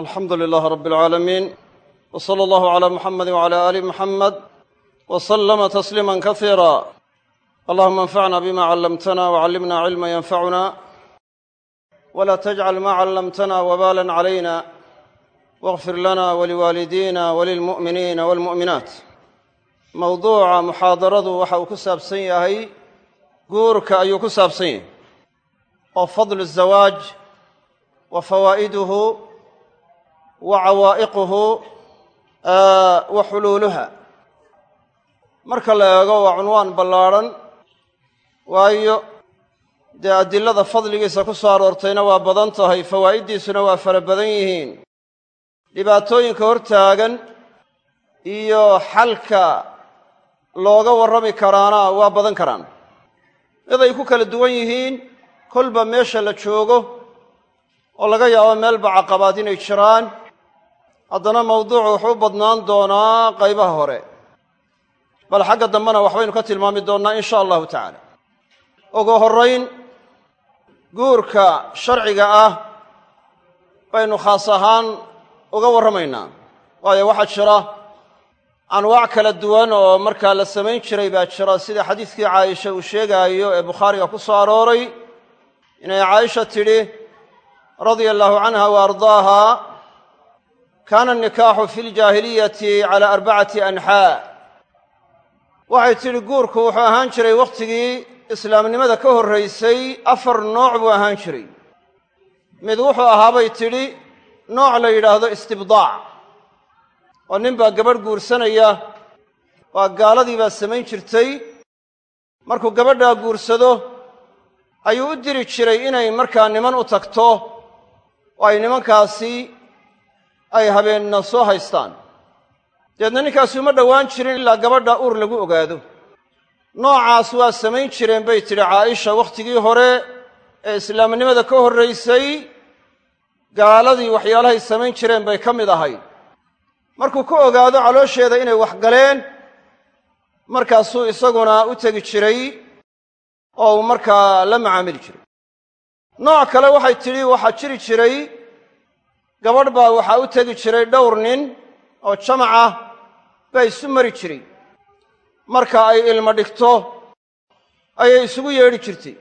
alxamdu lilaah rab اlcaalamiin w slى allahu عlى muxamedi wعlى ali muxamed w slama tasliima kasiira allahuma anfacna bima callamtana wcallimna cilma yanfacuna wla tajcal ma callamtana wbalan calayna wاغfir lana wliwaalidina wlilmu'miniina wاlmu'minaat mowduuca muxaadaradu waxa uu ku saabsan yahay guurka ayuu ku saabsan yahay oo fadlu الzawaaj wa fawaa'iduhu wa cawaa'iquhu wa xuluuluha. Marka la eego waa cunwaan ballaadhan waayo dee adilada fadligiisa ku soo aroortayna waa badan tahay fawaa'iddiisuna waa fara badan yihiin. Dhibaatooyinka hortaagan iyo xalka looga warrami karaana waa badan karaan. Mid ay ku kala duwan yihiin kolba meesha la joogo oo laga yaabo meelba caqabaad inay jiraan haddana mawduucu wuxuu badnaan doonaa qaybaha hore. Bal xagga dambena waxbaynu ka tilmaami doonnaa in sha allahu tacaala. Ugu horrayn guurka sharciga ah baynu khaas ahaan uga warramaynaa. Waayo waxaa jira anwaac kala duwan oo markaa la samayn jiray baa jira sida xadiidkii caaisha uu sheegaayo ee bukhaariga ku soo arooray. Inay caaisha tidhi radia allahu canha wa ardaaha kaana anikaaxu fi ljaahiliyati cala arbacati anxaa waxay tidhi guurku wuxuu ahaan jiray wakhtigii islaamnimada ka horraysay afar nooc buu ahaan jiray mid wuxuu ahaabay tidhi nooc la yidhaahdo istibdaac oo nin baa gabadh guursanaya waa gaaladii baa samayn jirtay markuu gabadhaa guursado ayuu u diri jiray inay markaa niman u tagto oo ay nimankaasi ay habeenna soo haystaan. Dabeedna ninkaasi uma dhowaan jirin ilaa gabadha uur lagu ogaado. Noocaas waa samayn jireen bay tidhi caaisha wakhtigii hore ee islaamnimada ka horraysay gaaladii waxyaalahay samayn jireen bay ka mid ahayd markuu ka ogaado caloosheeda inay wax galeen markaasuu isaguna u tegi jiray oo markaa la macaamili jiray. Nooc kale waxay tidhi waxaa jiri jiray gabadh baa waxaa u tegi jiray dhowr nin oo jamac ah baa isu mari jiray. Marka ay ilmo dhigto ayay isugu yeedhi jirtay.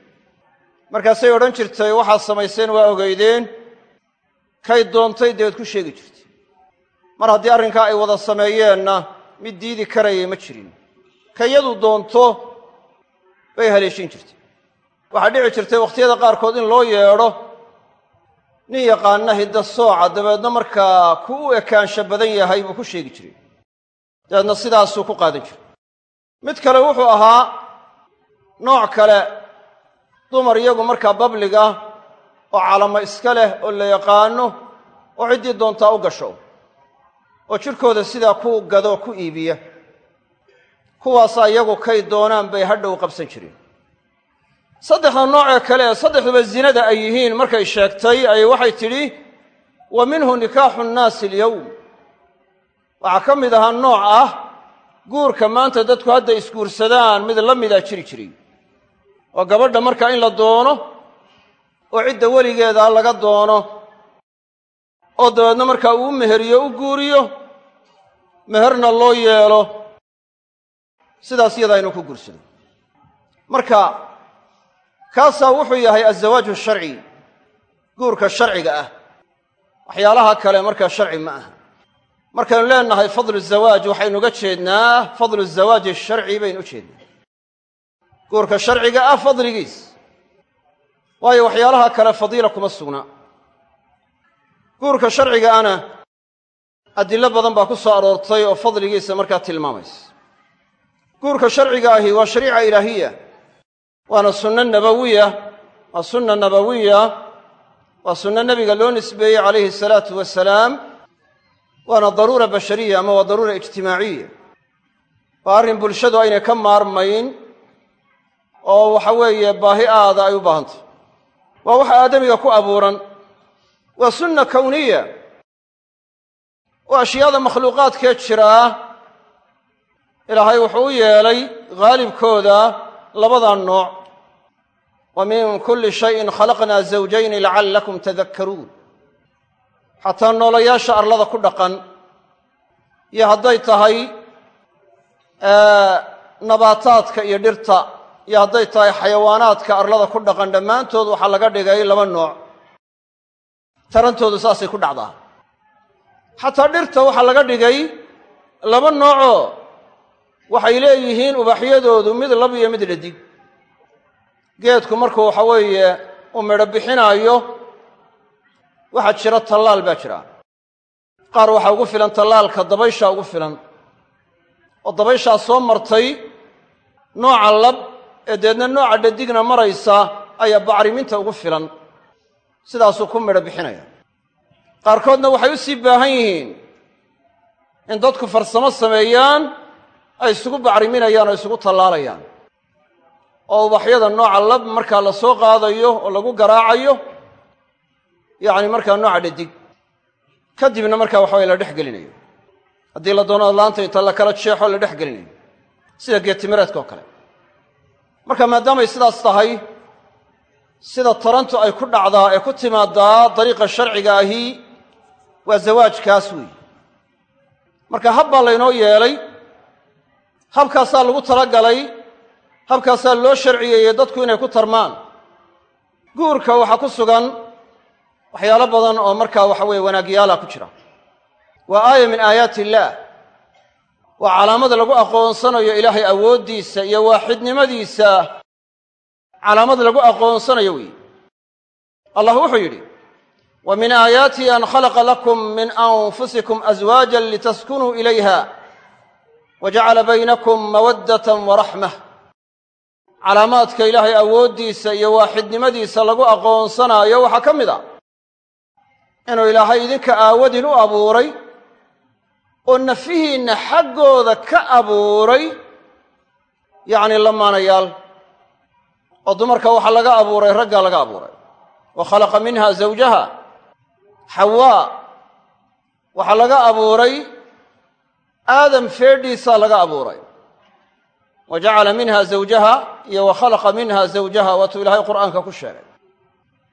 Markaasay odhan jirtay waxaad samayseen waa ogeydeen. Kay doontay dabeed ku sheegi jirtay. Mar haddii arrinkaa ay wada sameeyeenna mid diidi karayay ma jirin. Kayadu doonto bay haleeshin jirtay. Waxaa dhici jirtay wakhtiyada qaarkood in loo yeedho nin yaqaana hidda sooca dabeedna markaa ku u ekaansha badan yahay buu ku sheegi jiray. Dabeedna sidaasuu ku qaadan jiray. Mid kale wuxuu ahaa nooc kale dumar iyagu markaa babliga oo calamo iska leh oo la yaqaano oo ciddii doontaa u gasho oo jidhkooda sidaa ku gado ku iibiya. Kuwaasaa iyagu kay doonaan bay hadhow qabsan jireen saddexda noocee kale ee saddexduba zinada ay yihiin markay sheegtay ayay waxay tidhi wa minhu nikaaxu nnaasi alyowm waxaa ka mid ahaa nooc ah guurka maanta dadku hadday isguursadaan mid la midaa jiri jiray. Oo gabadha markaa in la doono oo cidda weligeeda laga doono oo dabeedna markaa uu meheriyo u guuriyo meherna loo yeelo sidaas iyadaa inuu ku guursado marka kaasaa wuxuu yahay azawaaju sharci guurka sharciga ah. Waxyaalaha kale markaa sharci ma aha. Markaynu leenahay fadlu zawaaj waxaynu uga jeednaa fadlu zawaaji sharci baynu u jeednaa. Guurka sharciga ah fadligiis. Waayo waxyaalaha kale fadiila kuma sugna. Guurka sharciga ana adillo badan baa ku soo aroortay oo fadligiisa markaa tilmaamaysa. Guurka sharciga ahi waa shariica ilaahiya waana sunno nabawiya waa sunna nabawiya waa sunno nebiga loo nisbeeyey calayhi salaatu wasalaam waana daruura bashariya ama waa daruura ijtimaaciya waa arrin bulshadu aynay ka maarmayn oo waxa weeye baahi aada ay u baahantay waa waxa aadamiga ku abuuran waa sunna kowniya oo ashyaada makhluuqaadkee jiraa ilaahay wuxuu u yeelay haalibkooda labadaa nooc. Wa min kulli shayin khalaqnaa zawjayni lacallakum tadakkaruun xataa noolayaasha arlada ku dhaqan. Iyo hadday tahay nabaataadka iyo dhirta iyo hadday tahay xayawaanaadka arlada ku dhaqan dhammaantood waxaa laga dhigay laba nooc. Tarantoodu saasay ku dhacdaa. Xataa dhirta waxaa laga dhigay laba noocoo waxay leeyihiin ubaxyadoodu mid lab iyo mid dhadig. Geedku markuu waxa weeye uu midho bixinaayo waxaa jira tallaal baa jira. Qaar waxaa ugu filan tallaalka dabayshaa ugu filan. Oo dabayshaa soo martay nooca lab ee deedna nooca dhadigna maraysa ayaa bacriminta ugu filan. Sidaasuu ku midho bixinaya. Qaarkoodna waxay u sii baahan yihiin in dadku farsamo sameeyaan ay isugu bacriminayaan oo isugu tallaalayaan. Oo ubaxyada nooca lab markaa la soo qaadayo oo lagu garaacayo yacni markaa nooca dhadig. Kadibna markaa waxaway la dhex gelinayo. Haddii la doono laanta inta la kala jeexo la dhex gelinayo. Sida geetimireedka oo kale. Marka maadaamay sidaas tahay sida tarantu ay ku dhacdaa ee ku timaadaa dariiqa sharciga ahi waa zawaajkaas weeye. Marka hab baa laynoo yeelay habkaasaa lagu talagalay habkaasaa loo sharciyeeyey dadku inay ku tarmaan. Guurka waxaa ku sugan waxyaalo badan oo markaa waxa weeye wanaagyaala ku jira. Waa aaya min aayaati illaah waa calaamada lagu aqoonsanayo ilaahay awooddiisa iyo waaxidnimadiisa. Calaamad lagu aqoonsanayo weeye. Allah wuxuu yidhi wa min aayaatihi an khalaqa lakum min anfusikum aswaajan litaskunuu ilayha wa jacala baynakum mawaddatan wa raxmah calaamaadka ilaahay awooddiisa iyo waaxidnimadiisa lagu aqoonsanaayo waxaa ka mid a inuu ilaahay idinka aawadin u abuuray oo nafihiinna xaggooda ka abuuray yacni lamaanayaal oo dumarka waxaa laga abuuray raggaa laga abuuray wa khalaqa minha zawjaha xawaa waxaa laga abuuray aadam feedhiisaa laga abuuray. Wa jacala minha zawjaha iyo wa khalaqa minha zawjaha waatuu ilaahay qur'aanka ku sheegay.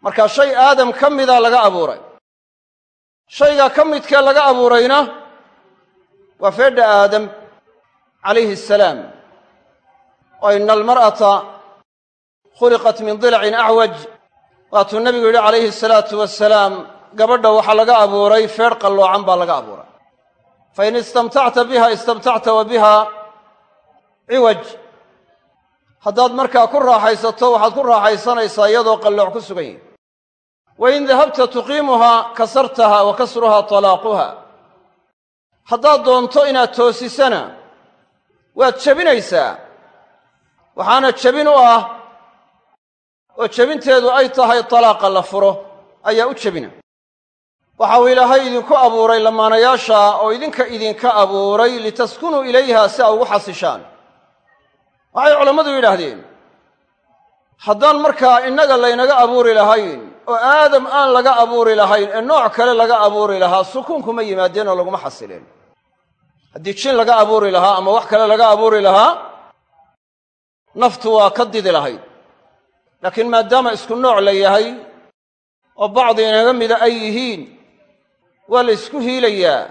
Marka shay aadam ka mida laga abuuray. Shaygaa ka midkee laga abuurayna waa feedha aadam calayhi asalaam oo ina almar'ata khuliqat min dilacin acwaj waatuu nebigu yidhi calayhi asalaatu wasalaam gabadha waxaa laga abuuray feedh qalloocan baa laga abuuray fain istamtacta biha istamtacta wa biha ciwaj haddaad markaa ku raaxaysato waxaad ku raaxaysanaysaa iyadoo qallooc ku sugan yihi wain dahabta tuqiimuhaa kasartaha wa kasruhaa talaaquha haddaad doonto inaad toosisana waad jebinaysaa waxaana jebin u ah oo jebinteedu ay tahay talaaqa la furo ayaa u jebina waxa uu ilaahay idinku abuuray lamaanayaasha oo idinka idinka abuuray litaskunuu ilayha si aa ugu xasishaan. Waxay culammadu yidhaahdeen haddaan markaa innaga laynaga abuuri lahayn oo aadam aan laga abuuri lahayn ee nooc kale laga abuuri lahaa sukuunkuma yimaadeen oo laguma xasileen. Haddii jin laga abuuri lahaa ama wax kale laga abuuri lahaa naftu waa ka didi lahayd. Laakiin maadaama isku nooc la yahay oo bacdi inaga mida ay yihiin waa la ysku hiilayaa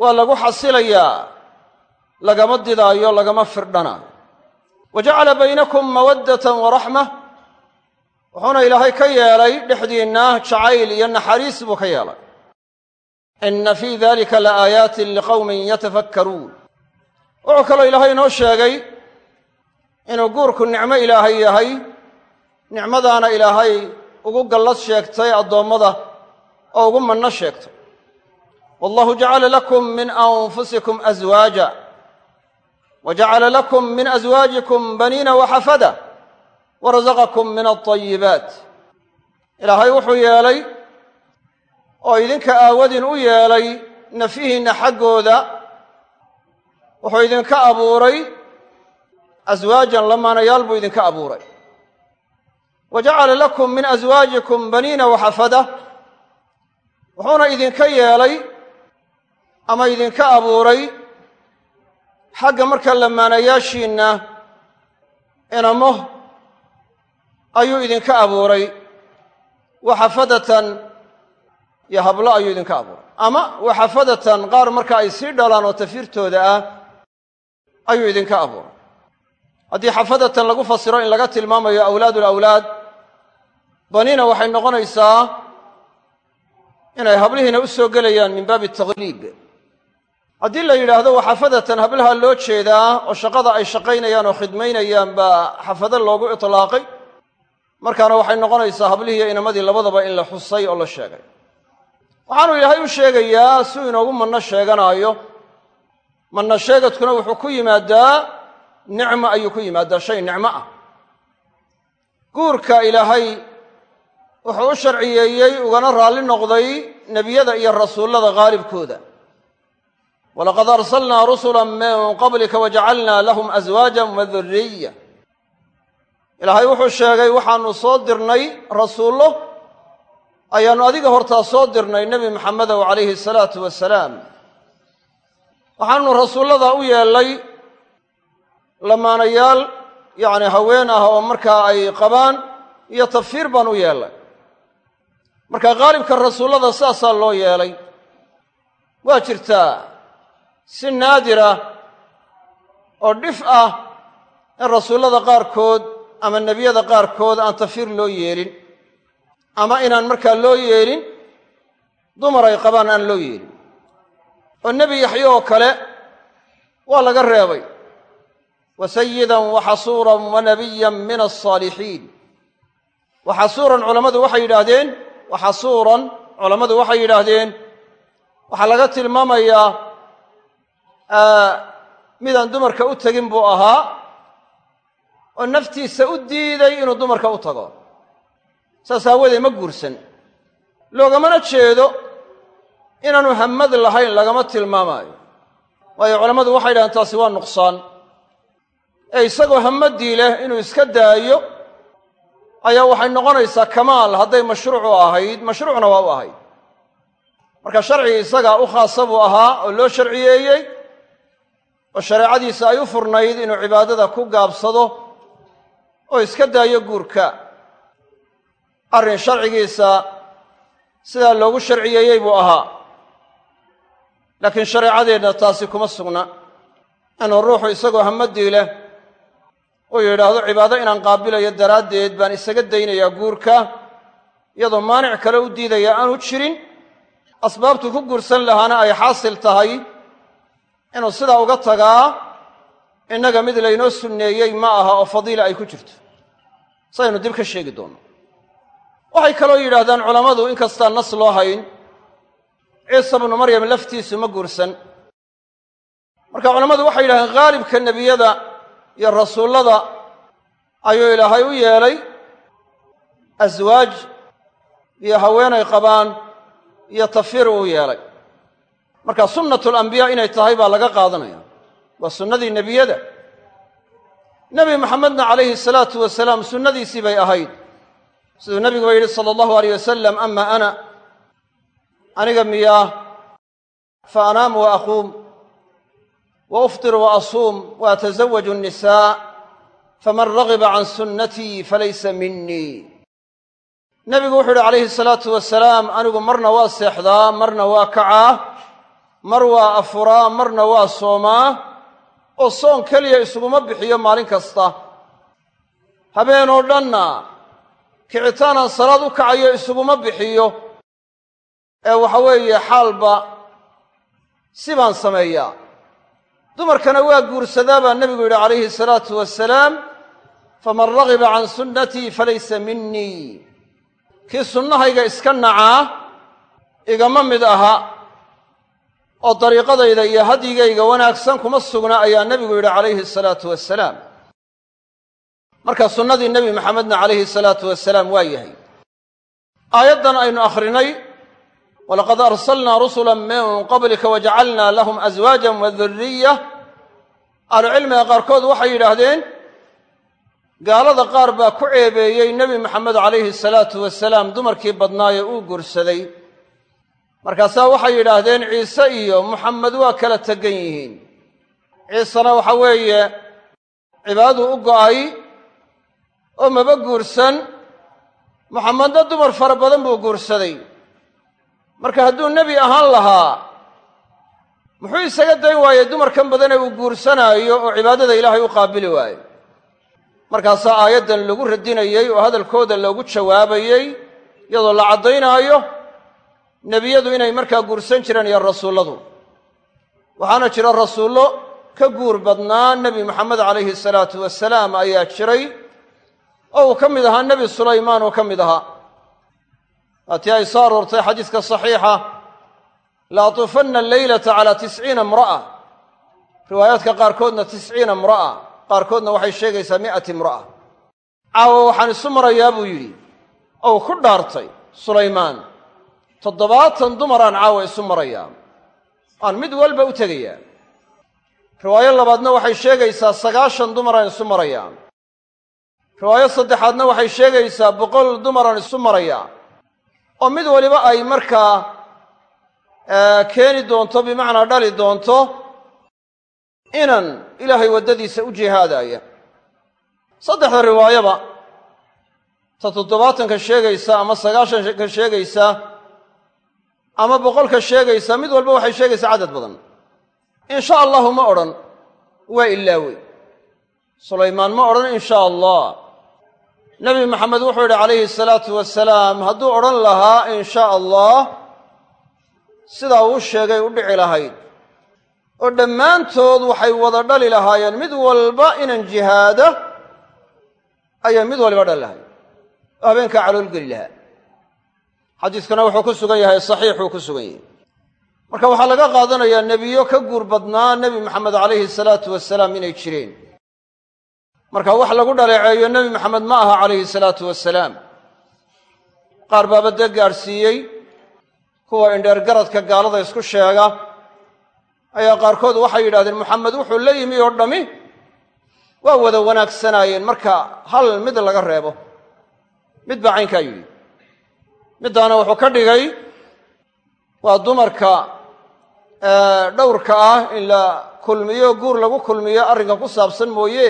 waa lagu xasilayaa lagama didaayo lagama firdhana. Wa jacala baynakum mawaddatan wa raxma wuxuuna ilaahay ka yeelay dhexdiinna jacayl iyo naxariis buu ka yeelay. Inna fii dalika la aayaatin liqowmin yatafakkaruun. Wuxuu kaloo ilaahay inoo sheegay inuu guurku nicmo ilaahay yahay. Nicmadaana ilaahay ugu gallad sheegtay addoommada oo ugu manno sheegtay wallahu jacala lakum min anfusikum aswaaja wa jacala lakum min aswaajikum baniina waxafada wa rasaqakum min alطayibaat ilaahay wuxuu yeelay oo idinka aawadin u yeelay nafihiinna xaggooda wuxuu idinka abuuray aswaajan lamaanayaal buu idinka abuuray. Wa jacala lakum min aswaajikum baniina waxafada wuxuuna idinka yeelay ama idinka abuuray xagga marka lamaanayaashiinna inamo ayuu idinka abuuray. Waxafadatan iyo hablo ayuu idinka abuuray. Ama waxafadatan qaar marka ay sii dhalaan oo tafiirtooda ah ayuu idinka abuuray. Haddii xafadatan lagu fasiro in laga tilmaamayo awlaadu lawlaad banina waxay noqonaysaa inay hablihiina u soo gelayaan min baabi takhliib haddii la yidhaahdo waxafadatan hablaha loo jeedaa oo shaqada ay shaqaynayaan oo khidmaynayaan baa xafado loogu itlaaqay. Markaana waxay noqonaysaa hablihii iyo inamadii labadaba in la xusay oo la sheegay. Waxaanu ilaahay u sheegayaa si uu inoogu manno sheeganaayo. Manno sheegadkuna wuxuu ku yimaadaa nicmo ayuu ku yimaadaa shay nicmo ah. Guurka ilaahay wuxuu u sharciyeeyey ugana raalli noqday nebiyada iyo rasuullada qaalibkooda walaqad arsalnaa rusula min qablika wajacalnaa lahum aswaajan wa duriya ilaahay wuxuu sheegay waxaanu soo dirnay rasuullo ayaannu adiga hortaa soo dirnay nebi maxamedow calayhi salaatu wasalaam waxaanu rasuullada u yeellay lamaanayaal yacni haween ah oo markaa ay qabaan iyo tafsiir baan u yeellay marka qaalibka rasuullada saasaa loo yeelay. Waa jirtaa si naadira oo dhif ah in rasuullada qaarkood ama nebiyada qaarkood aan tafsiir loo yeelin. Ama inaan markaa loo yeelin dumar ay qabaan aan loo yeelin. Oo nebi yaxye oo kale waa laga reebay. Wa sayidan wa xasuuran wa nabiyan min alsaalixiin wa xasuuran culammadu waxay yidhaahdeen wa xasuuran culammadu waxay yidhaahdeen waxaa laga tilmaamayaa midaan dumarka u tegin buu ahaa oo naftiisa u diiday inuu dumarka u tago. Saas aawoodee ma guursan. Loogamana jeedo inaanu hammad lahayn lagama tilmaamaayo. Waayo culammadu waxay yidhahdeen taasi waa nuqsaan. Ee isagoo hammaddii leh inuu iska daayo ayaa waxay noqonaysaa kamaal hadday mashruucu ahayd mashruucna waa u ahayd. Marka sharcigii isagaa u khaasa buu ahaa oo loo sharciyeeyey oo shareecadiisa ay u furnayd inuu cibaadada ku gaabsado oo iska daayo guurka. Arrin sharcigiisa sidaa loogu sharciyeeyey buu ahaa. Laakiin shareecadeenna taasi kuma sugna. Inuu ruuxu isagoo hammaddii leh uu yidhaahdo cibaado inaan qaabilayo daraaddeed baan isaga daynayaa guurka iyadoo maanic kale u diidaya aanu jirin. Asbaabtu ku guursan lahaana ay xaasil tahay inuu sidaa uga tagaa. Innaga mid laynoo sunneeyey ma aha oo fadiila ay ku jirto. Saynu dib ka sheegi doonno. Waxay kaloo yidhaahdaan culammadu inkastaan nas loo hayn. Ciisa bnu maryam laftiisu ma guursan. Marka culammadu waxay yidhahdeen khaalibka nebiyada iyo rasuullada ayuu ilaahay u yeelay. Aswaaj iyo haweenay qabaan iyo tafiir uu yeelay. Marka sunnatu alambiyaa inay tahay baa laga qaadanaya. Waa sunnadii nebiyada. Nebi maxamedna calayhi salaatu wasalaam sunnadiisii bay ahayd. Siduu nebiguba yidhi sala allahu aleyh wasalam ama ana aniga miyaa fa anaamu wa aquum asuum wa atasawaju annisaa faman ragiba can sunnatii falaysa minii nebigu wuxuu yidhi calayhi salaatu wasalaam anigu marna waa seexdaa marna waa kacaa mar waa afuraa marna waa soomaa oo soon keliya isuguma bixiyo maalin kasta habeenoo dhanna kicitaanaan salaad u kacayo isuguma bixiyo ee waxa weeye xaalba si sameeyaa dumarkana waa guursadaa baa nebigu yidhi calayhi salaatu wasalaam faman ragiba can sunnatii falaysa minii kii sunnahayga iska nacaa igama mid aha oo dariiqadayda iyo hadyigayga wanaagsan kuma sugna ayaa nebigu yidhi calayhi salaatu wasalaam marka sunnadii nebi maxamedna calayhi salaatu wasalaam waa yahay. Aayaddan aynu akhrinay walaqad arsalnaa rusula min qablika wajacalnaa lahum aswaajan wa duriya ahlucilmiga qaarkood waxay yidhaahdeen gaalada qaar baa ku ceebeeyey nebi maxamed calayhi salaatu wasalaam dumarkii badnaaye uu guursaday markaasaa waxay yidhaahdeen ciise iyo muxamed waa kala tegan yihiin ciisena waxa weeye cibaadadu u go'ay oo maba guursan muxamedna dumar fara badan buu guursaday marka hadduu nebi ahaan lahaa muxuu isaga dayn waayey dumarkan badane uu guursanaayo oo cibaadada ilaahay u qaabili waayo markaasaa aayaddan lagu radinayey oo hadalkooda loogu jawaabayey iyadoo la caddaynaayo nebiyadu inay markaa guursan jireen iyo rasuulladu. Waxaana jira rasuullo ka guur badnaa nebi moxamed calayhi salaatu wasalaam ayaa jiray oo uu ka mid ahaa nebi sulaymaan oo ka mid ahaa waatii ay soo aroortay xadiiska saxiixa la atuufanna alleylata calaa tisciina imra'a. Riwaayaadka qaarkoodna tisciina imra'a qaarkoodna waxay sheegaysaa mi'ati imra'a. Caawa waxaan isu marayaa buu yidhi ou ku dhaartay sulaymaan toddobaatan dumaraan caawa isu marayaa aan mid walba u tegayaa. Riwaayo labaadna waxay sheegaysaa sagaashan dumaraan isu marayaa. Riwaayo saddexaadna waxay sheegaysaa boqol dumaraan isu marayaa oo mid waliba ay markaa keeni doonto bimacnaa dhali doonto inan ilaahay waddadiisa u jihaadaya saddexda riwaayaba ta toddobaatanka sheegaysa ama sagaashanka sheegaysa ama boqolka sheegaysa mid walba waxay sheegaysaa cadad badan. In sha allahu ma odhan waa ilaawey sulaymaan ma odhan in sha allah nebi maxamed wuxuu yidhi calayhi salaatu wasalaam hadduu odhan lahaa in sha allah sidaa uu sheegay u dhici lahayd. Oo dhammaantood waxay wada dhali lahaayeen mid walba inan jihaada ayaa mid waliba dhali lahayd oo habeenkaa caloolgeli lahaa. Xadiiskana wuxuu ku sugan yahay saxiixuu ku sugan yahay. Marka waxaa laga qaadanayaa nebiyo ka guur badnaa nebi maxamed calayhi salaatu wasalaam inay jireen marka wax lagu dhaleeceeyo nebi maxamed ma aha calayhi salaatu wasalaam qaar baaba dee gaadhsiiyey kuwa indheergaradka gaalada isku sheega. Ayaa qaarkood waxay yidhahdeen moxamed wuxuu la yimi oo dhammi waa wada wanaagsanaayeen marka hal mid laga reebo. Mid baa caynkaa yidhi. Middaana wuxuu ka dhigay waa dumarka dhowrka ah in la kulmiyo guur lagu kulmiyo arrinka ku saabsan mooye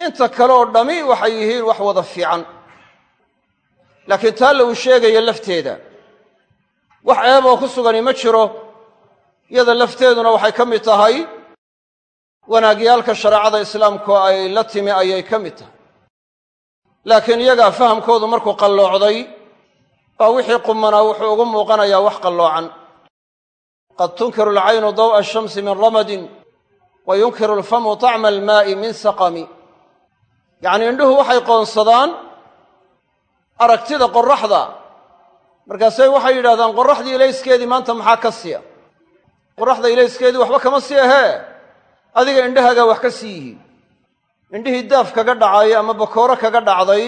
inta kale oo dhammi waxay yihiin wax wada fiican. Laakiin taa lagu sheegayo lafteeda. Wax ceeb oo ku sugani ma jiro. Iyada lafteeduna waxay ka mid tahay wanaagyaalka shareecada islaamku ay la timi ayay ka mid tahay. Laakiin iyagaa fahamkoodu markuu qalloocday baa wixii qumanaa wuxuu ugu muuqanayaa wax qalloocan qad tunkiru alcaynu daw'a ashamsi min ramadin wa yunkiru alfamu tacma almaa'i min saqami yacnii indhuhu waxay qoonsadaan aragtida qorraxda. Markaasay waxay yidhahdaan qorraxdii ilayskeedii maanta maxaa ka siya? Qorraxda ilayskeedii waxba kama sii ahee adiga indhahaagaa wax ka sii yihiin. Indhihii daaf kaga dhacay ama bakooro kaga dhacday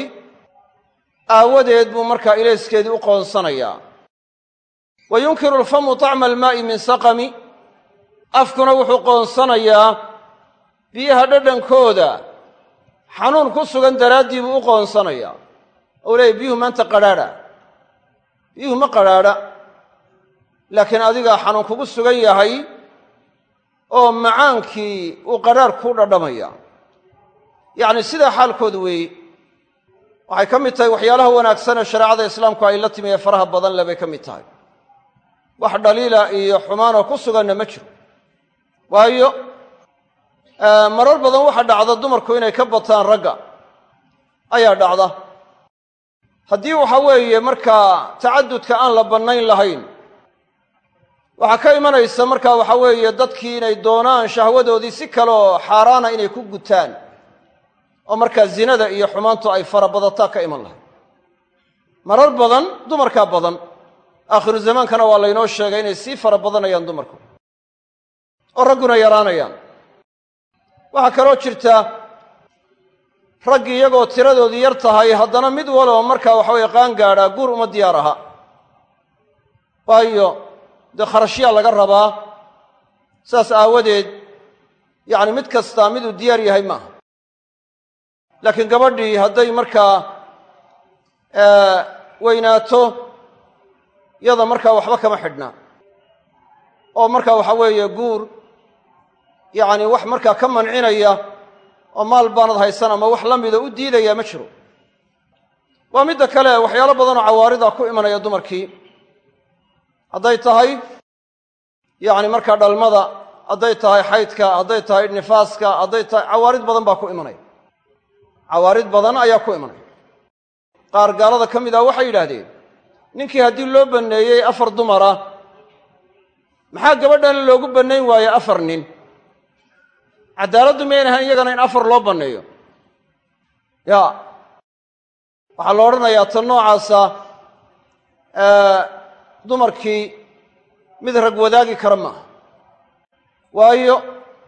aawadeed buu markaa ilayskeedii u qoonsanayaa. Wa yunkiru alfamu tacma almaa'i min saqami. Afkuna wuxuu qoonsanayaa biyaha dhadhankooda xanuun ku sugan daraaddii buu u qoonsanayaa. Ou leeyay biyuhu maanta qadhaadha. Biyuhu ma qadhaadha. Laakiin adigaa xanuun kugu sugan yahay oo macaankii uu qadhaar kuu dhadhamaya. Yacni sidaa xaalkoodu weeye waxay ka mid tahay waxyaalaha wanaagsan ee shareecada islaamku ay la timi ee faraha badan le bay ka mid tahay. Wax dhaliila iyo xumaanoo ku suganna ma jiro. Waayo marar badan waxa dhacda dumarku inay ka bataan ragga. Ayaa dhacda. Haddii waxa weeye markaa tacadudka aan la bannayn lahayn waxaa ka imanaysa markaa waxa weeye dadkii inay doonaan shahwadoodii si kaleoo xaaraana inay ku gutaan oo markaa zinada iyo xumaantu ay farabadataa ka iman lahayd. Marar badan dumarkaa badan aakhiru zamaankana waa laynoo sheegay inay sii fara badanayaan dumarku oo ragguna yaraanayaan waxaa kaloo jirta raggi iyagoo tiradoodii yar tahay haddana mid waloo markaa qaan gaadhaa guur uma diyaar aha. Waayo dee kharashyaa laga rabaa? Saas aawadeed yacni mid kastaa miduu diyaar yahay maaha. Laakiin gabadhii hadday markaa weynaato yada markaa waxba kama xidhnaa oo markaa waxa weeye guur yacni wax markaa ka mancinaya oo maal baanad haysan ama wax la mida u diidaya ma jiro. Waa midda kale waxyaalo badanoo cawaarida ku imanaya dumarkii. Hadday tahay yacni markaa dhalmada hadday tahay xaydka hadday tahay nifaaska hadday tahay cawaarid badan baa ku imanaya. Cawaarid badan ayaa ku imanaya. Qaar gaalada ka mid ah waxay yidhaahdeen ninkii haddii loo banneeyey afar dumara maxaa gabadhan loogu bannayn waaye afar nin caddaaladdu mayn iyagana in afar loo banneeyo. Ya waxaa la odhanayaa tan noocaasa dumarkii mid rag wadaagi kara maaha. Waayo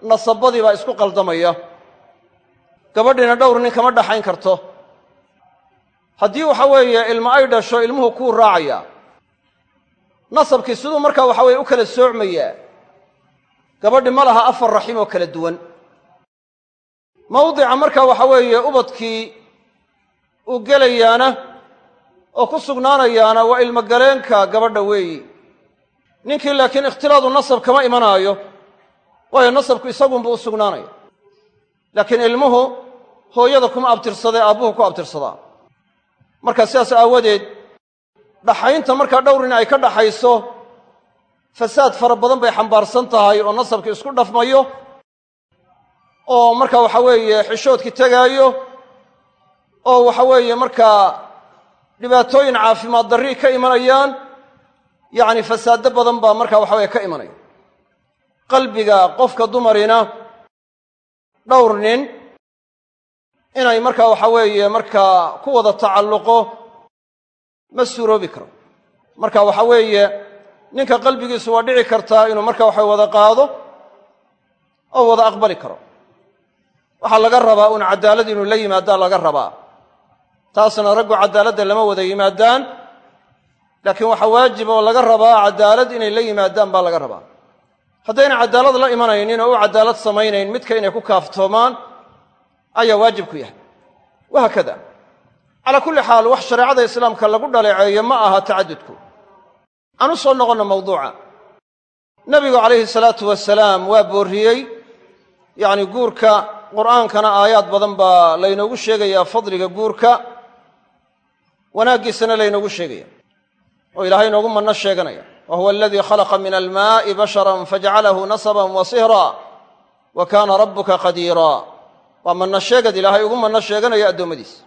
nasabadii baa isku qaldamaya. Gabadhiina dhowr nin kama dhaxayn karto. Haddii waxa weeye ilmo ay dhasho ilmuhu kuu raacaya. Nasabkii siduu markaa waxa weye u kala soocmayaa. Gabadhi ma laha afar raxim oo kala duwan mawdica marka waxa weeye ubadkii uu gelayaana oo ku sugnaanayaana waa ilmogaleenka gabadha weeyi. Ninkii laakiin ikhtilaadu nasab kama imanaayo waayo nasabku isagunbuu u sugnaanaya. Laakiin ilmuhu hooyada kuma abtirsadee aabbuhu ku abtirsadaa. Marka sidaas aawadeed dhaxaynta markaa dhowr nin ay ka dhaxayso fasaad fara badan bay xambaarsan tahay oo nasabkii isku dhafmayo oo marka waxa weeye xishoodkii tegaayo oo waxa weeye markaa dhibaatooyin caafimaad darrii ka imanayaan yacni fasaado badan baa marka waxa weye ka imanaya. Qalbiga qofka dumarina dhowr nin inay marka waxa weeye markaa ku wada tacalluqo ma suuroobi karo. Marka waxa weeye ninka qalbigiisu waa dhici kartaa inuu marka waxa wada qaado oo wada aqbali karo waxaa laga rabaa un caddaalad inuu la yimaadaa laga rabaa. Taasna raggu caddaaladda lama wada yimaadaan laakiin waxaa waajib oo laga rabaa caddaalad inay la yimaadaan baa laga rabaa. Haddayna caddaalad la imanaynin oo u caddaalad samaynayn midka inay ku kaaftoomaan ayaa waajib ku yahay. Wahaakada calaa kulli xaal wax shareecada islaamka lagu dhaleeceeyo ma aha tacadudku. Aan u soo noqonno mawduuca. Nebigu calayhi salaatu wasalaam waa boorriyey yacni guurka qur'aankana aayaad badan baa laynoogu sheegayaa fadliga guurka wanaaggiisana laynoogu sheegaya oo ilaahay inoogu manno sheeganaya. Wa huwa aladii khalaqa min almaa'i basharan fajcalahu nasaban wa sihra wa kaana rabbuka qadiira. Waa manno sheegad ilaahay ugu manno sheeganaya addoommadiisa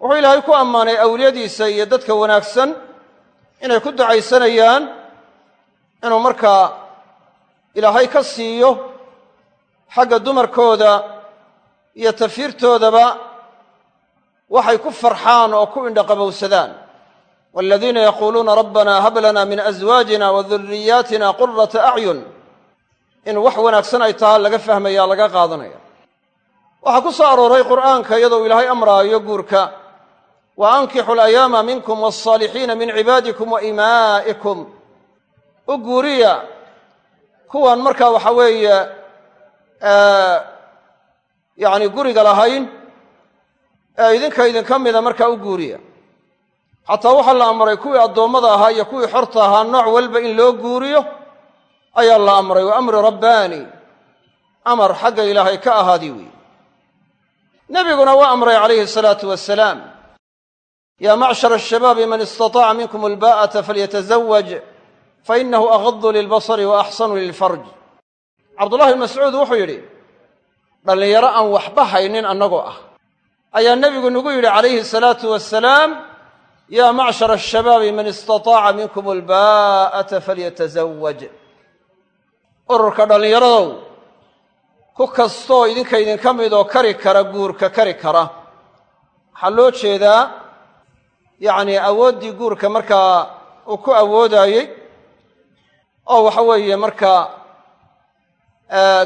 wuxuu ilaahay ku ammaanay awliyadiisa iyo dadka wanaagsan inay ku ducaysanayaan inuu markaa ilaahay ka siiyo xagga dumarkooda iyo tafiirtoodaba waxay ku farxaan oo ku indhaqabowsadaan. Waladiina yaquuluuna rabbana hab lana min aswaajina wa duriyaatina qurata acyun in wax wanaagsan ay taha laga fahmaya laga qaadanaya. Waxaa ku soo arooray qur'aanka iyadoo ilaahay amraayo guurka. Wa ankixu alayaama minkum walsaalixiina min cibaadikum wa imaa'ikum. U guuriya kuwan markaa waxa weeye yacni guriga lahayn ee idinka idinka mida markaa u guuriya. Xataa waxaa la amray kuwii addoommada ahaa iyo kuwii xorta ahaa nooc walba in loo guuriyo ayaa la amray wa amru rabbaani amar xagga ilaahay ka ahaadii weeye nebiguna waa amray calayhi salaatu wasalaam yaa macshara ashabaabi man istataaca minkum albaa'ata falyatazawaj fainahu agadu lilbasari wa axsanu lilfarj. Cabdullahi mascuud wuxuu yidhi dhallinyaro aan waxba haynin annagoo ah. Ayaa nebigu nagu yidhi calayhi salaatu wasalaam yaa macshara ashabaabi man istataaca minkum albaa'ata falyatazawaj ururka dhallinyaradow ku kastoo idinka idinka midoo kari kara guurka kari kara. Waxaa loo jeedaa yacnii awooddii guurka markaa uu ku awoodaayey oo waxa weeye markaa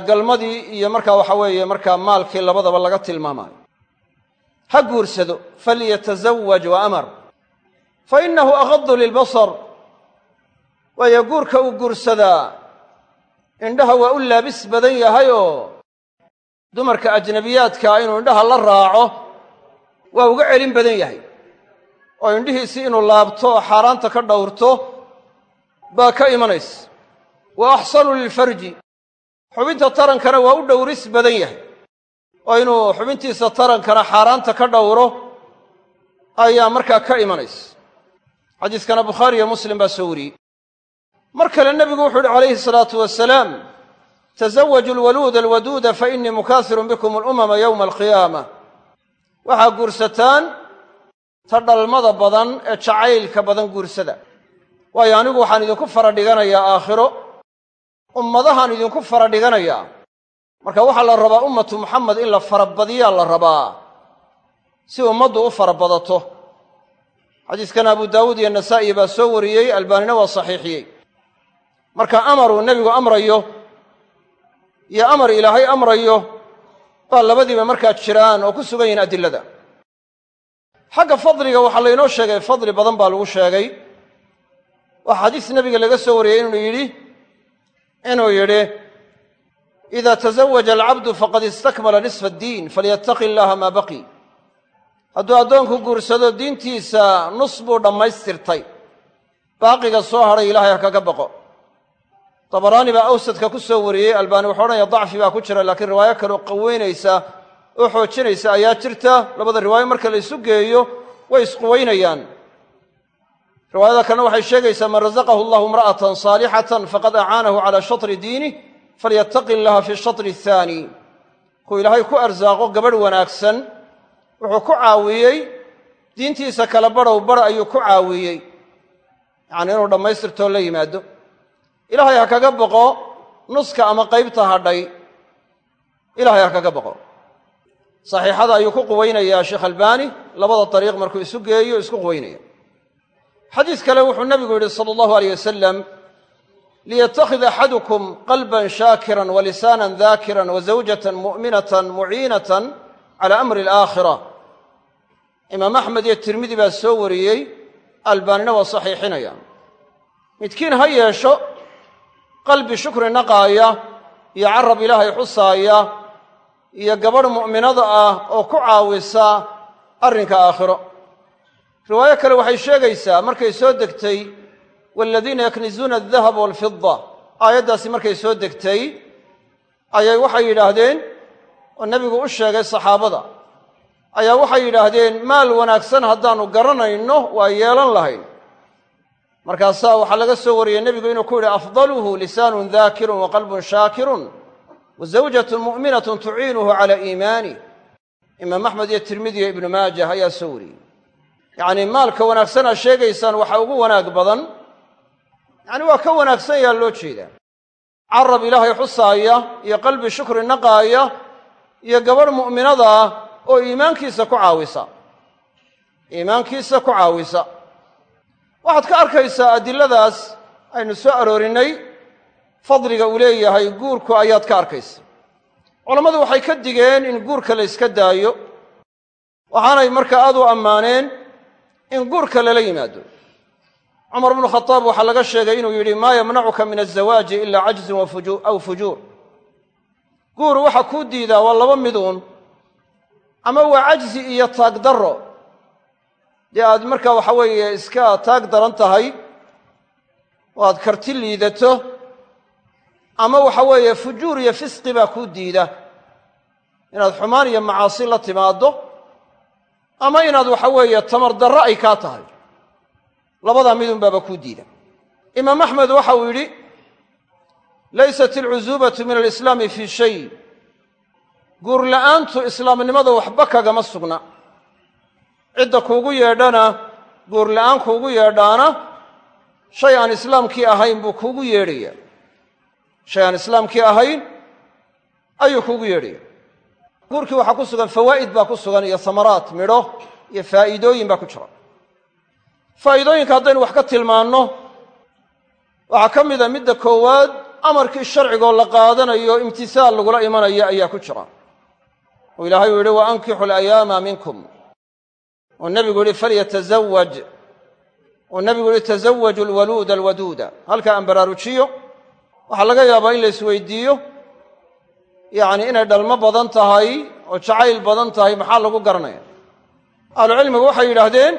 galmadii iyo markaa waxa weeye markaa maalkii labadaba laga tilmaamaayo. Ha guursado falyatazawaj wa amar. Fa innahu agadu lilbasar waayo guurka uu guursadaa indhaha waa u laabis badan yahay oo dumarka ajnabiyaadkaa inuu indhaha la raaco waa uga celin badan yahay. Oo indhihiisii inuu laabto oo xaaraanta ka dhowrto baa ka imanaysa. Wa axsanu lilfarji xubinta tarankana waa u dhowris badan yahay. Oo inuu xubintiisa tarankana xaaraanta ka dhowro ayaa markaa ka imanaysa. Xadiiskana bukhaari iyo muslim baa soo wariyey. Mar kale nebigu wuxuu uhi calayhi salaatu wasalaam tasawaju alwaluuda alwaduuda fa innii mukaahirun bikum alumama yowma alqiyaama. Waxaa guursataan ta dhalmada badan ee jacaylka badan guursada. Waayo anigu waxaan idinku fara dhiganayaa aakhiro ummadahaan idinku fara dhiganayaa marka waxaa la rabaa ummatu muxamed in la farabadiyaa la rabaa. Si ummaddu u fara badato. Xadiiskan abu daawuud iyo nasaa'i baa soo wariyey albaanina waa saxiixiyey. Marka amaruu nebigu amrayo iyo amar ilaahay amrayo baa labadiiba markaa jiraan oo ku sugan yihiin adilada. Xagga fadliga waxaa laynoo sheegay fadli badan baa lagu sheegay. Waxaa xadiis nebiga laga soo wariyey inuu yidhi inuu yidhi ida tazawaja alcabdu faqad istakmala nisfa addiin falyattaqi illaaha maa baqi. Hadduu addoonku guursado diintiisa nus buu dhammaystirtay. Baaqiga soo hadhay ilaahay ha kaga baqo. Dabaraani baa awsadka ku soo wariyey albaani wuxuu odhanaya dacfi baa ku jira laakiin riwaayo kaleo qaweynaysa oo xoojinaysa ayaa jirta. Labada riwaayo marka la isu geeyo way isquweynayaan riwaayada kalena waxay sheegaysaa man razaqahu allahu imra'atan saalixatan faqad acaanahu cala shatri diinih falyattaqi illaha fi shatri athaani kuu ilaahay ku arsaaqo gabadh wanaagsan wuxuu ku caawiyey diintiisa kala badhow badh ayuu ku caawiyey. Yacnii inuu dhammaystirtoo la yimaado. Ilaahay ha kaga boqo nuska ama qaybta hadhay ilaahay ha kaga boqo. Saxiixada ayuu ku quweynayaa sheekh albaani labada dariiq markuu isu geeyo isku quweynaya xadiis kale wuxuu nebigu yidhi sala allahu aleyh wasalam liyattakhid axadukum qalban shaakiran wa lisaanan daakiran wa zawjatan mu'minatan muciinatan cala amri alaakhira. Imaam axmed iyo tirmidi baa soo wariyey albaanina waa saxiixinaya. Midkiin ha yeesho qalbi shukri naqaaya iyo carab ilaahay xusaaya iyo gabadh mu'minada ah oo ku caawisa arrinka aakhiro riwaayo kale waxay sheegaysaa markay soo degtay waaladiina yaknizuuna aldahaba waalfida aayaddaasi markay soo degtay ayay waxay yidhaahdeen oo nebigu u sheegay saxaabada ayaa waxay yidhaahdeen maal wanaagsan haddaannu garanayno waa yeelan lahayn. Markaasaa waxaa laga soo wariyey nebigu inuu ku yidhi afdaluhu lisaanun daakirun wa qalbun shaakirun wa zawjatun mu'minatun tuciinuhu cala iimaani. Imaam axmed iyo tirmidi iyo ibnu maajah ayaa soo wariyey yacnii maalka wanaagsan aad sheegaysaan waxaa ugu wanaag badan. Yacni waa ka wanaagsan yaa loo jeedaa. Carab ilaahay xusaaya iyo qalbi shukri naqaaya iyo gabadh mu'minada ah oo iimaankiisa ku caawisa. Iimaankiisa ku caawisa. Waxaad ka arkaysaa adiladaas aynu soo aroorinnay fadliga uu leeyahay guurku ayaad ka arkaysa culammadu waxay ka digeen in guurka la yska daayo. Waxaanay markaa aad u ammaaneen in guurka lala yimaado. Cumar bnu khadaab waxaa laga sheegay inuu yidhi maa yamnacuka min azawaaji ilaa cajzun aw fujuur guur waxa kuu diidaa waa laba miduun ama waa cajzi iyo taag darro dee aad markaa waxa weeye iska taag daran tahay oo aad karti liidato ama waxa weeye fujuur iyo fisqi baa kuu diida. Inaad xumaan iyo macaasi la timaaddo ama inaad waxa weeye tamar darro ay kaa tahay. Labadaa midun baaba kuu diida. Imaam axmed waxa uu yidhi laysat alcusuubatu min alislaami fii shay. Guur la'aantu islaamnimada waxba kagama sugna. Cidda kuugu yeedhana guur la'aan kuugu yeedhaana shay aan islaamkii ahayn buu kuugu yeedhaya shay aan islaamkii ahayn ayuu kuugu yeedhaya guurkii waxaa ku sugan fawaa'id baa ku sugan iyo samaraat midho iyo faa'iidooyin baa ku jira. Faa'iidooyinka haddaynu wax ka tilmaanno waxaa ka mida midda koowaad amarkii sharcigoo la qaadanayo imtisaal lagula imanaya ayaa ku jira. Oo ilaahay uu yidhi wa ankixu alayaama minkum. Oo nebigu yihi falyatazawaj oo nebigu yihi tazawaju alwaluuda alwaduuda. Halkaa aan baraarujiyo waxaa laga yaabaa in la isweydiiyo yacni inay dhalmo badan tahay oo jacayl badan tahay maxaa lagu garanaya ahlucilmigu waxay yidhaahdeen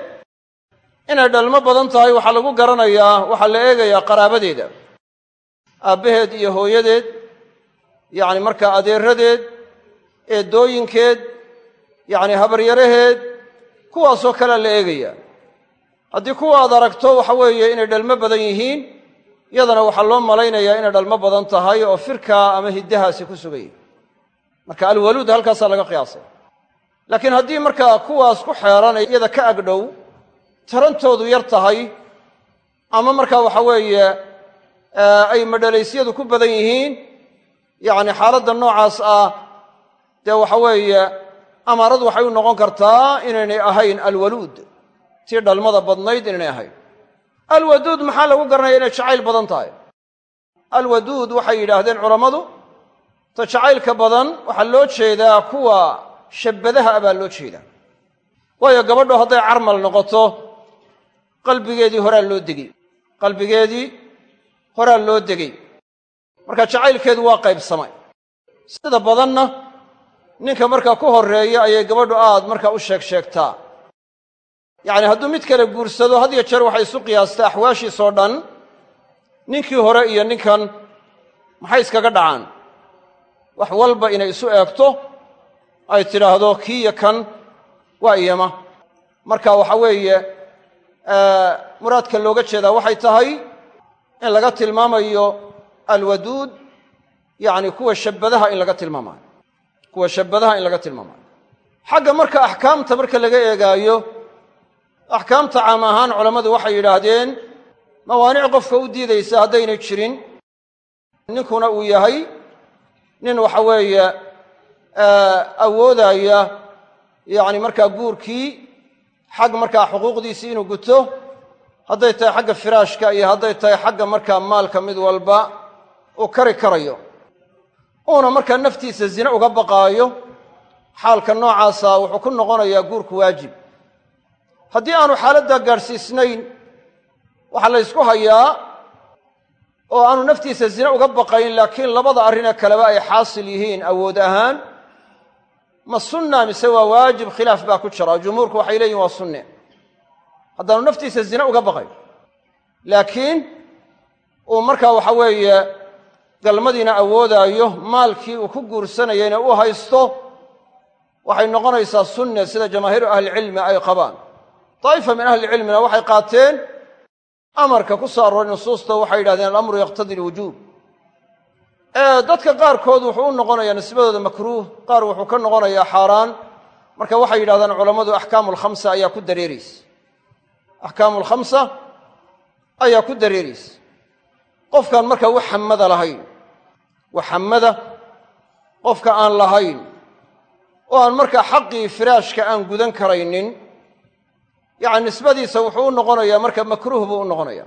inay dhalmo badan tahay waxaa lagu garanayaa waxaa la eegayaa qaraabadeeda. Aabbaheed iyo hooyadeed yacni markaa adeeradeed eedooyinkeed yacni habaryaraheed kuwaasoo kalea la eegayaa. Haddii kuwa aad aragto waxa weeye inay dhalmo badan yihiin iyadana waxaa loo malaynayaa inay dhalmo badan tahay oo firkaa ama hiddahaasi ku sugayay marka alwaluud halkaasaa laga qiyaasay. Laakiin haddii markaa kuwaas ku xeeranay iyada ka agdhow tarantoodu yar tahay ama markaa waxa weeye ay madhalaysyadu ku badan yihiin yacni xaaladda noocaas ah dee waxa weeye amaaradu waxay u noqon kartaa inaynay ahayn alwaluud tii dhalmada badnayd inaynay ahayn. Alwaduud maxaa lagu garanaya inay jacayl badan tahay? Alwaduud waxay yidhaahdeen culammadu ta jacaylka badan waxaa loo jeedaa kuwa shabbadaha ah baa loo jeedaa waayo gabadhu hadday carmal noqoto qalbigeedii horaa loo degey qalbigeedii horaa loo degey marka jacaylkeedu waa qaybsamay sida badanna ninka markaa ku horreeya ayay gabadhu aad markaa u sheeg sheegtaa. Yacni hadduu mid kale guursado had yo jeer waxay isu qiyaastaa axwaashiisoo dhan ninkii hore iyo ninkan maxay iskaga dhacaan wax walba inay isu eegto ay tidhaahdo kiiyo kan waa iyama. Marka waxa weeye muraadka looga jeedaa waxay tahay in laga tilmaamayo alwaduud yacni kuwa shabbadaha in laga tilmaamayo kuwa shabbadaha in laga tilmaamayo xagga marka axkaamta marka laga eegaayo axkaamta caam ahaan culammadu waxay yidhaahdeen mawaanic qofka u diidaysa haddaynay jirin ninkuna uu yahay nin waxa weeye awoodaya yacni markaa guurkii xag markaa xuquuqdiisii inuu guto hadday tahay xagga firaashka iyo hadday tahay xagga markaa maalka mid walba uu kari karayo. Uuna markaa naftiisa zine uga baqaayo xaalka noocaasa wuxuu ku noqonayaa guurku waajib. Haddii aanu xaaladdaa gaadhsiisnayn waxaa la ysku hayaa oo aanu naftiisa zine uga baqayn laakiin labada arrinee kaleba ay xaasil yihiin awood ahaan ma sunna mise waa waajib khilaaf baa ku jira? Jumhuurku waxay leeyihiin waa sunne. Haddaanu naftiisa zine uga baqayn laakiin uu markaa waxa weeye galmadiina awoodaayo maalkii uu ku guursanayayna u haysto waxay noqonaysaa sunne sida jamaahiiru ahlicilmi ay qabaan. Daa'ifa min ahlicilmina waxay qaateen amarka ku soo arooray nusuusta waxay yidhahdeen alamru yaqtadi alwujuub. Dadka qaarkood wuxuu u noqonayaa nisbadooda makruuh qaar wuxuu ka noqonayaa xaaraan. Marka waxay yidhahdaan culammadu axkaamu alkhamsa ayaa ku dareeraysa axkaamu alkhamsa ayaa ku dareeraysa qofkaan markaa wax xamada lahayn wax xamada qofka aan lahayn oo aan markaa xaqii firaashka aan gudan karaynin yacni nisbadiisa wuxuu u noqonayaa marka makruuh buu u noqonaya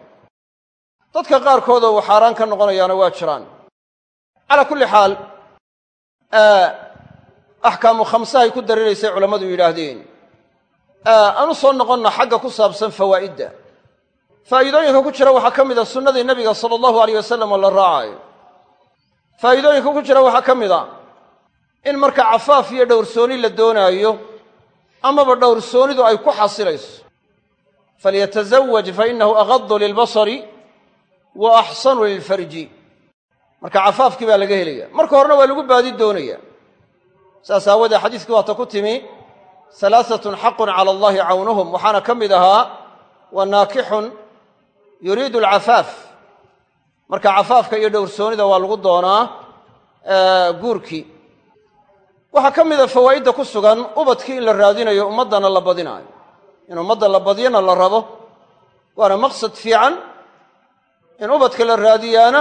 dadka qaarkoodoo uu xaaraan ka noqonayaana waa jiraan. Calaa kulli xaal axkaamu khamsahay ku dareeraysay culammadu yidhaahdeen. Aan u soo noqonna xagga ku saabsan fawaa'idda. Faa'iidooyinka ku jira waxaa ka mid a sunnadii nebiga sala allahu alayh wasalam oo la raacayo faa'iidooyinka ku jira waxaa ka mid a in marka cafaaf iyo dhowrsooni la doonaayo amaba dhowrsoonidu ay ku xasilayso falyatazawaj fa innahu agadu lilbasari wa axsanu lilfarji marka cafaafkii baa laga helaya marka horena waa lagu baadi doonaya saas aawoodee xadiiskii waata ku timi halaaatun xaqun cala allahi cawnuhum waxaana ka mid ahaa wa naakixun yuriidu alcafaaf marka cafaafka iyo dhowrsoonida waa lagu doonaa guurkii waxaa ka mida fawaa'idda ku sugan ubadkii in la raadinayo ummaddana la badinaayo in ummadda la badyana la rabo waana maqsad fiican in ubadka la raadiyaana.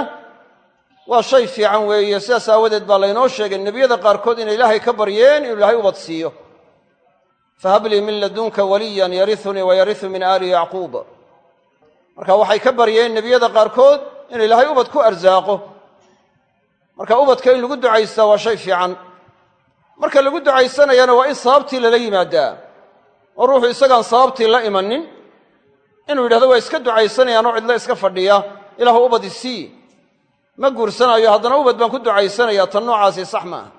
Waa shay fiican weeye sidaas aawadeed baa laynoo sheegay nebiyada qaarkood inay ilaahay ka baryeen inuu ilaahay ubad siiyo. Fahablii min ladunka waliyan yariunii wa yariu min aali yacquub. Marka waxay ka baryeen nebiyada qaarkood in ilaahay ubad ku arsaaqo. Marka ubadka in lagu ducaystaa waa shay fiican. Marka lagu ducaysanayana waa in sababtii lala yimaadaa oo ruuxu isagaan sababtii la imanin inuu yidhahdo waa iska ducaysanayaanoo cidlo iska fadhiya ilaahu ubad isii ma guursanaayo haddana ubad baan ku ducaysanayaa tan noocaasi sax maaha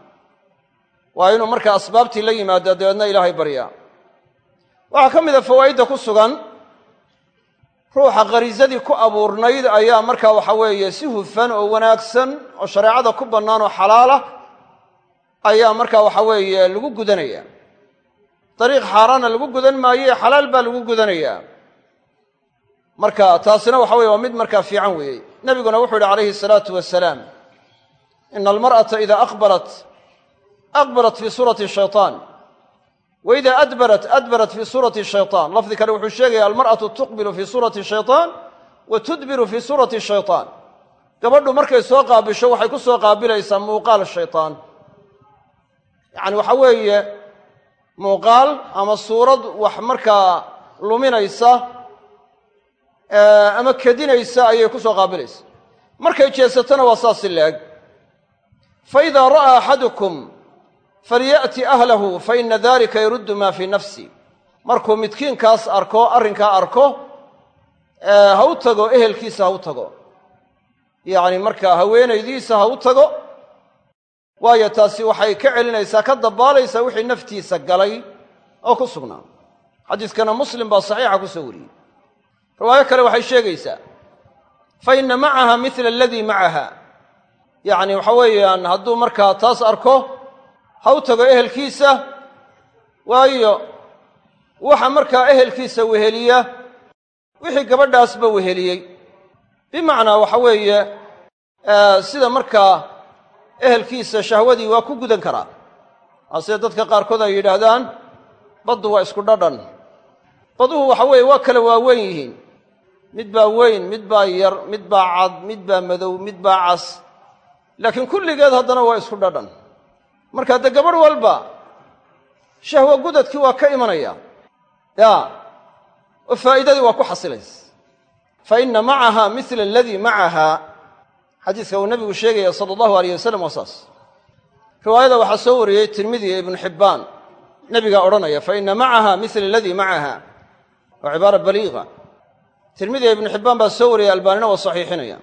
waa inuu markaa asbaabtii la yimaadaa dabeedna ilaahay baryaa. Waxaa ka mid a fawaa'idda ku sugan ruuxa khariisadii ku abuurnayd ayaa markaa waxa weeye si hufan oo wanaagsan oo shareecada ku bannaan oo xalaala ayaa markaa waxa weeye lagu gudanaya dariiq xaaraana lagu gudan maayoe xalaal baa lagu gudanayaa marka taasina waxa weye waa mid markaa fiican weeye. Nebiguna wuxuu yidhi calayhi salaatu wasalaam ina almar'ata ida aqbalat aqbalat fii suurati shaytaan. Wa ida adbarat adbarat fii suurati shaytaan. Lafdi kale wuxuu sheegaya almar'atu tuqbilu fii suurati shaytaan wa tudbiru fii suurati shaytaan. Gabadhu markay soo qaabisho waxay ku soo qaabilaysaa muuqaal shaytaan. Yacani waxa weeye muuqaal ama suurad wax markaa luminaysa ama kedinaysa ayay ku soo qaabilaysa. Markay jeesatona waa saas si la-eg faidaa ra'aa axadukum falya'ti ahlahu faina dalika yaruddu ma fii nafsi. Markuu midkiinkaas arko arrinkaa arko ha u tago ehelkiisa ha u tago. Yacni markaa haweenaydiisa ha u tago waayo taasi waxay ka celinaysaa ka dabaalaysaa wixii naftiisa galay oo ku sugnaa. Xadiiskana muslim baa saxiixa ku soo wariyey. Riwaayo kale waxay sheegaysaa fa inna macaha mila aladii macaha. Yacni waxa weeyaan hadduu markaa taas arko ha u tago ehelkiisa waayo waxa markaa ehelkiisa weheliya wixii gabadhaasba weheliyey. Bimacnaa waxa weeye sida markaa ehelkiisa shahwadii waa ku gudan karaa. Sida dadka qaarkood ay yidhaahdaan baddu waa isku dhadhan. Baduhu waxa weeye waa kala waaweyn yihiin. Mid baa weyn mid baa yar mid baa cad mid baa madow mid baa cas. Laakiin kulligeed haddana waa isku dhadhan. Marka dee gabadh walba shahwo gudadkii waa ka imanaya. Ya oo faa'iidadii waa ku xasilaysa fa inna macaha mila aladii macaha xadiiska uu nebigu sheegaya sala allahu alayh wasalam waa saas. Riwaayada waxaa soo wariyey tirmidi ibnu xibbaan nebigaa odhanaya fa inna macaha mila aladii macaha waa cibaara baliiqa tirmidi ibnu xibbaan baa soo wariyay albaanina waa saxiixinaya.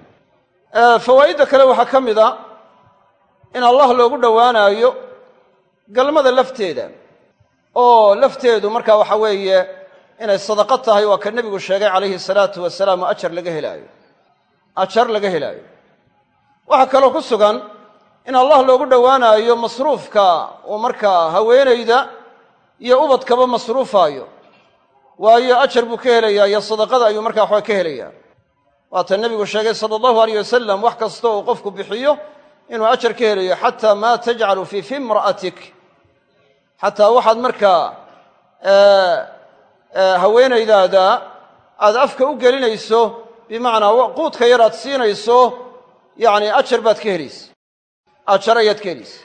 Fawaa'idda kale waxaa ka mid a in allah loogu dhowaanaayo galmada lafteeda oo lafteedu marka waxa weeye inay sadaqo tahay waa ka nebigu sheegay calayhi salaatu wasalaam oo ajar laga helaayo. Ajar laga helaayo waxaa kaloo ku sugan in allah loogu dhowaanaayo masruufka uu markaa haweenayda iyo ubadkaba masruufaayo. Waayo ajar buu ka helayaa iyo sadaqada ayuu markaa waxba ka helayaa. Waata nebigu sheegay sala allahu alayh wasalam wax kasta uu qofku bixiyo inuu ajar ka helayo xataa maa tajcalu fii fi imra'atik xataa waxaad markaa haweenaydaada aad afka u gelinayso bimacnaa quudka yar aad siinayso yacni ajar baad ka helaysa ajar ayaad ka helaysa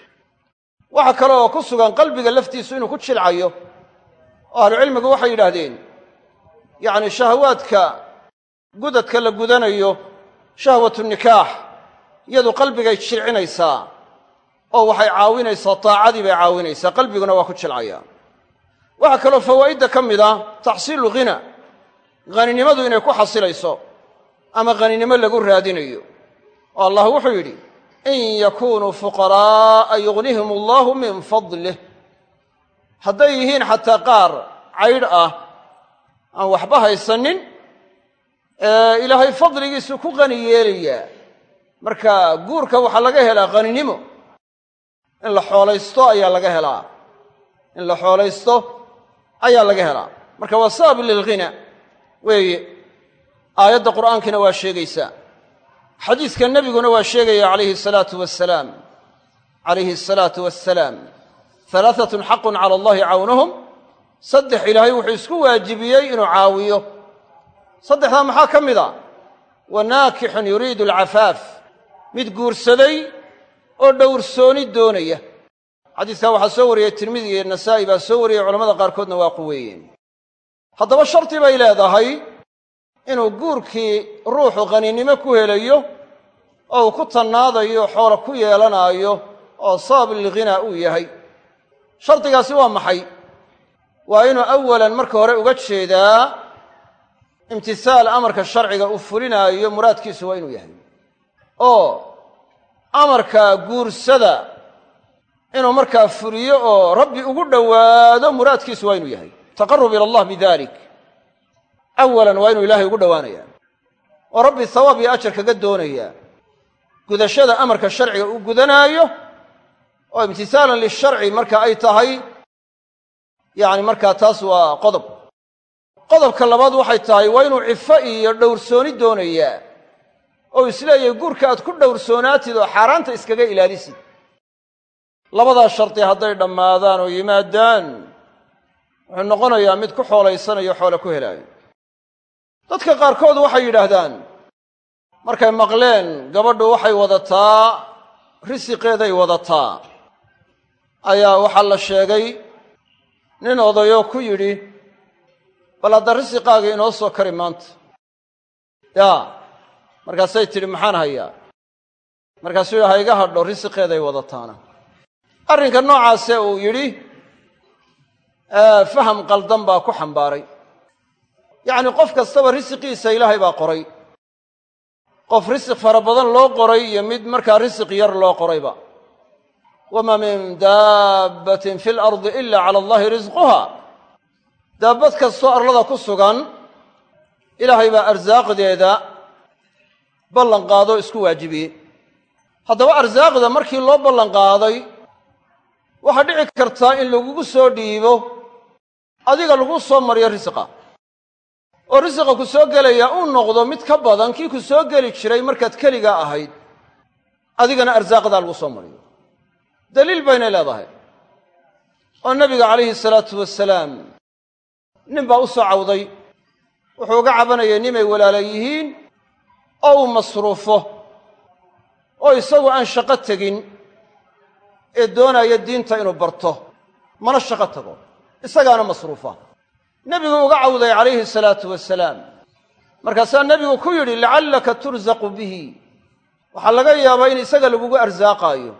waxaa kale oo ku sugan qalbiga laftiisu inuu ku jilcayo. Oo ahlucilmigu waxay yidhaahdeen yacni shahawaadka gudadka la gudanayo shahwatu nikaax iyadu qalbigay jilcinaysaa oo waxay caawinaysaa taacadii bay caawinaysaa qalbiguna waa ku jilcaya waxaa kaloo fawaa'idda ka mid ah taxsiilu ghina haninimadu inay ku xasilayso ama haninimo lagu raadinayo oo allah wuxuu yidhi in yakunuu fuqaraa'a yugnihim allahu min fadlih hadday yihiin xataa qaar caydh ah aan waxba haysanin ilaahay fadligiisu ku qani yeelayaa. Marka guurka waxaa laga helaa haninimo in la xoolaysto ayaa laga helaa. In la xoolaysto ayaa laga helaa. Marka waa sabab lilghina weeye aayadda qur'aankiina waa sheegaysaa xadiiska nebiguna waa sheegaya calayhi asalaatu wasalaam calayhi asalaatu wassalaam. Halaaatun xaqun cala allahi cawnuhum. Saddex ilaahay wuxuu isku waajibiyey inuu caawiyo. Saddexdaa maxaa ka mid a? Wa naakixun yuriidu alcafaaf. Mid guursaday oo dhowrsooni doonaya. Xadiiskaa waxaa soo wariyey tirmidi iyo nasaa'i baa soo wariyey culamada qaarkoodna waa quweeyeen. Haddaba shardi bay leedahay inuu guurkii ruuxu qaninnimo ku helayo oo uu ku tannaadayo xoola ku yeelanaayo oo sabab lilghinaa uu yahay. Shardigaasi waa maxay? Waa inuu awalan marka hore uga jeedaa imtisaal amarka sharciga uu fulinaayo muraadkiisu waa inuu yahay. Oo amarka guursada inuu markaa fuliyo oo rabbi ugu dhowaado muraadkiisu waa inuu yahay. Taqarrub ila allah bidalik awalan waa inuu ilaahay ugu dhowaanaya oo rabbi hawaab iyo ajar kaga doonaya gudashada amarka sharciga uu gudanaayo oo imtisaalan lisharci marka ay tahay yacni markaa taas waa qodob qodobka labaad waxay tahay waa inuu cifo iyo dhowrsooni doonayaa oo is leeyahay guurka aad ku dhowrsoonaatid oo xaaraanta iskaga ilaalisid labadaa shardi hadday dhammaadaan oo yimaadaan wuxuu noqonayaa mid ku xoolaysanayo xoole ku helaayo dadka qaarkood waxay yidhaahdaan markay maqleen gabadhu waxay wadataa risiqeeday wadataa. Ayaa waxaa la sheegay nin odayo ku yidhi bal hadda risiqaaga inoo soo kari maanta yaa markaasay tidhi maxaan hayaa? Markaasuu yidhi ha iga hadho risiqeeday wadataana arrinka noocaase uu yidhi faham qaldan baa ku xambaaray yacni qof kastaba risiqiisa ilaahay baa qoray. Qof risiq fara badan loo qoray iyo mid markaa risiq yar loo qorayba wamaa min daabbatin fi lardi ila cala allahi risquha daabbad kastoo arlada ku sugan ilaahay baa arsaaqdeeda ballan qaadoo isku waajibiyey haddaba arsaaqda markii loo ballan qaaday waxaa dhici kartaa in lagugu soo dhiibo adiga lagu soo mariyo risiqa oo risiqa ku soo gelaya uu noqdo mid ka badan kii ku soo geli jiray markaad keligaa ahayd adigana arsaaqdaa lagu soo mariyo. Daliil baynay leedahay. Oo nebiga calayhi salaatu wasalaam nin baa u soo cawday. Wuxuu uga cabanayay nimay walaala yihiin oo uu masruufo oo isagu aan shaqo tegin ee doonaya diinta inuu barto. Mana shaqo tago. Isagaana masruufa nebigu uga cawday calayhi salaatu wasalaam markaasaa nebigu ku yidhi lacallaka tursaqu bihi. Waxaa laga yaabaa in isaga lagugu arsaaqaayo.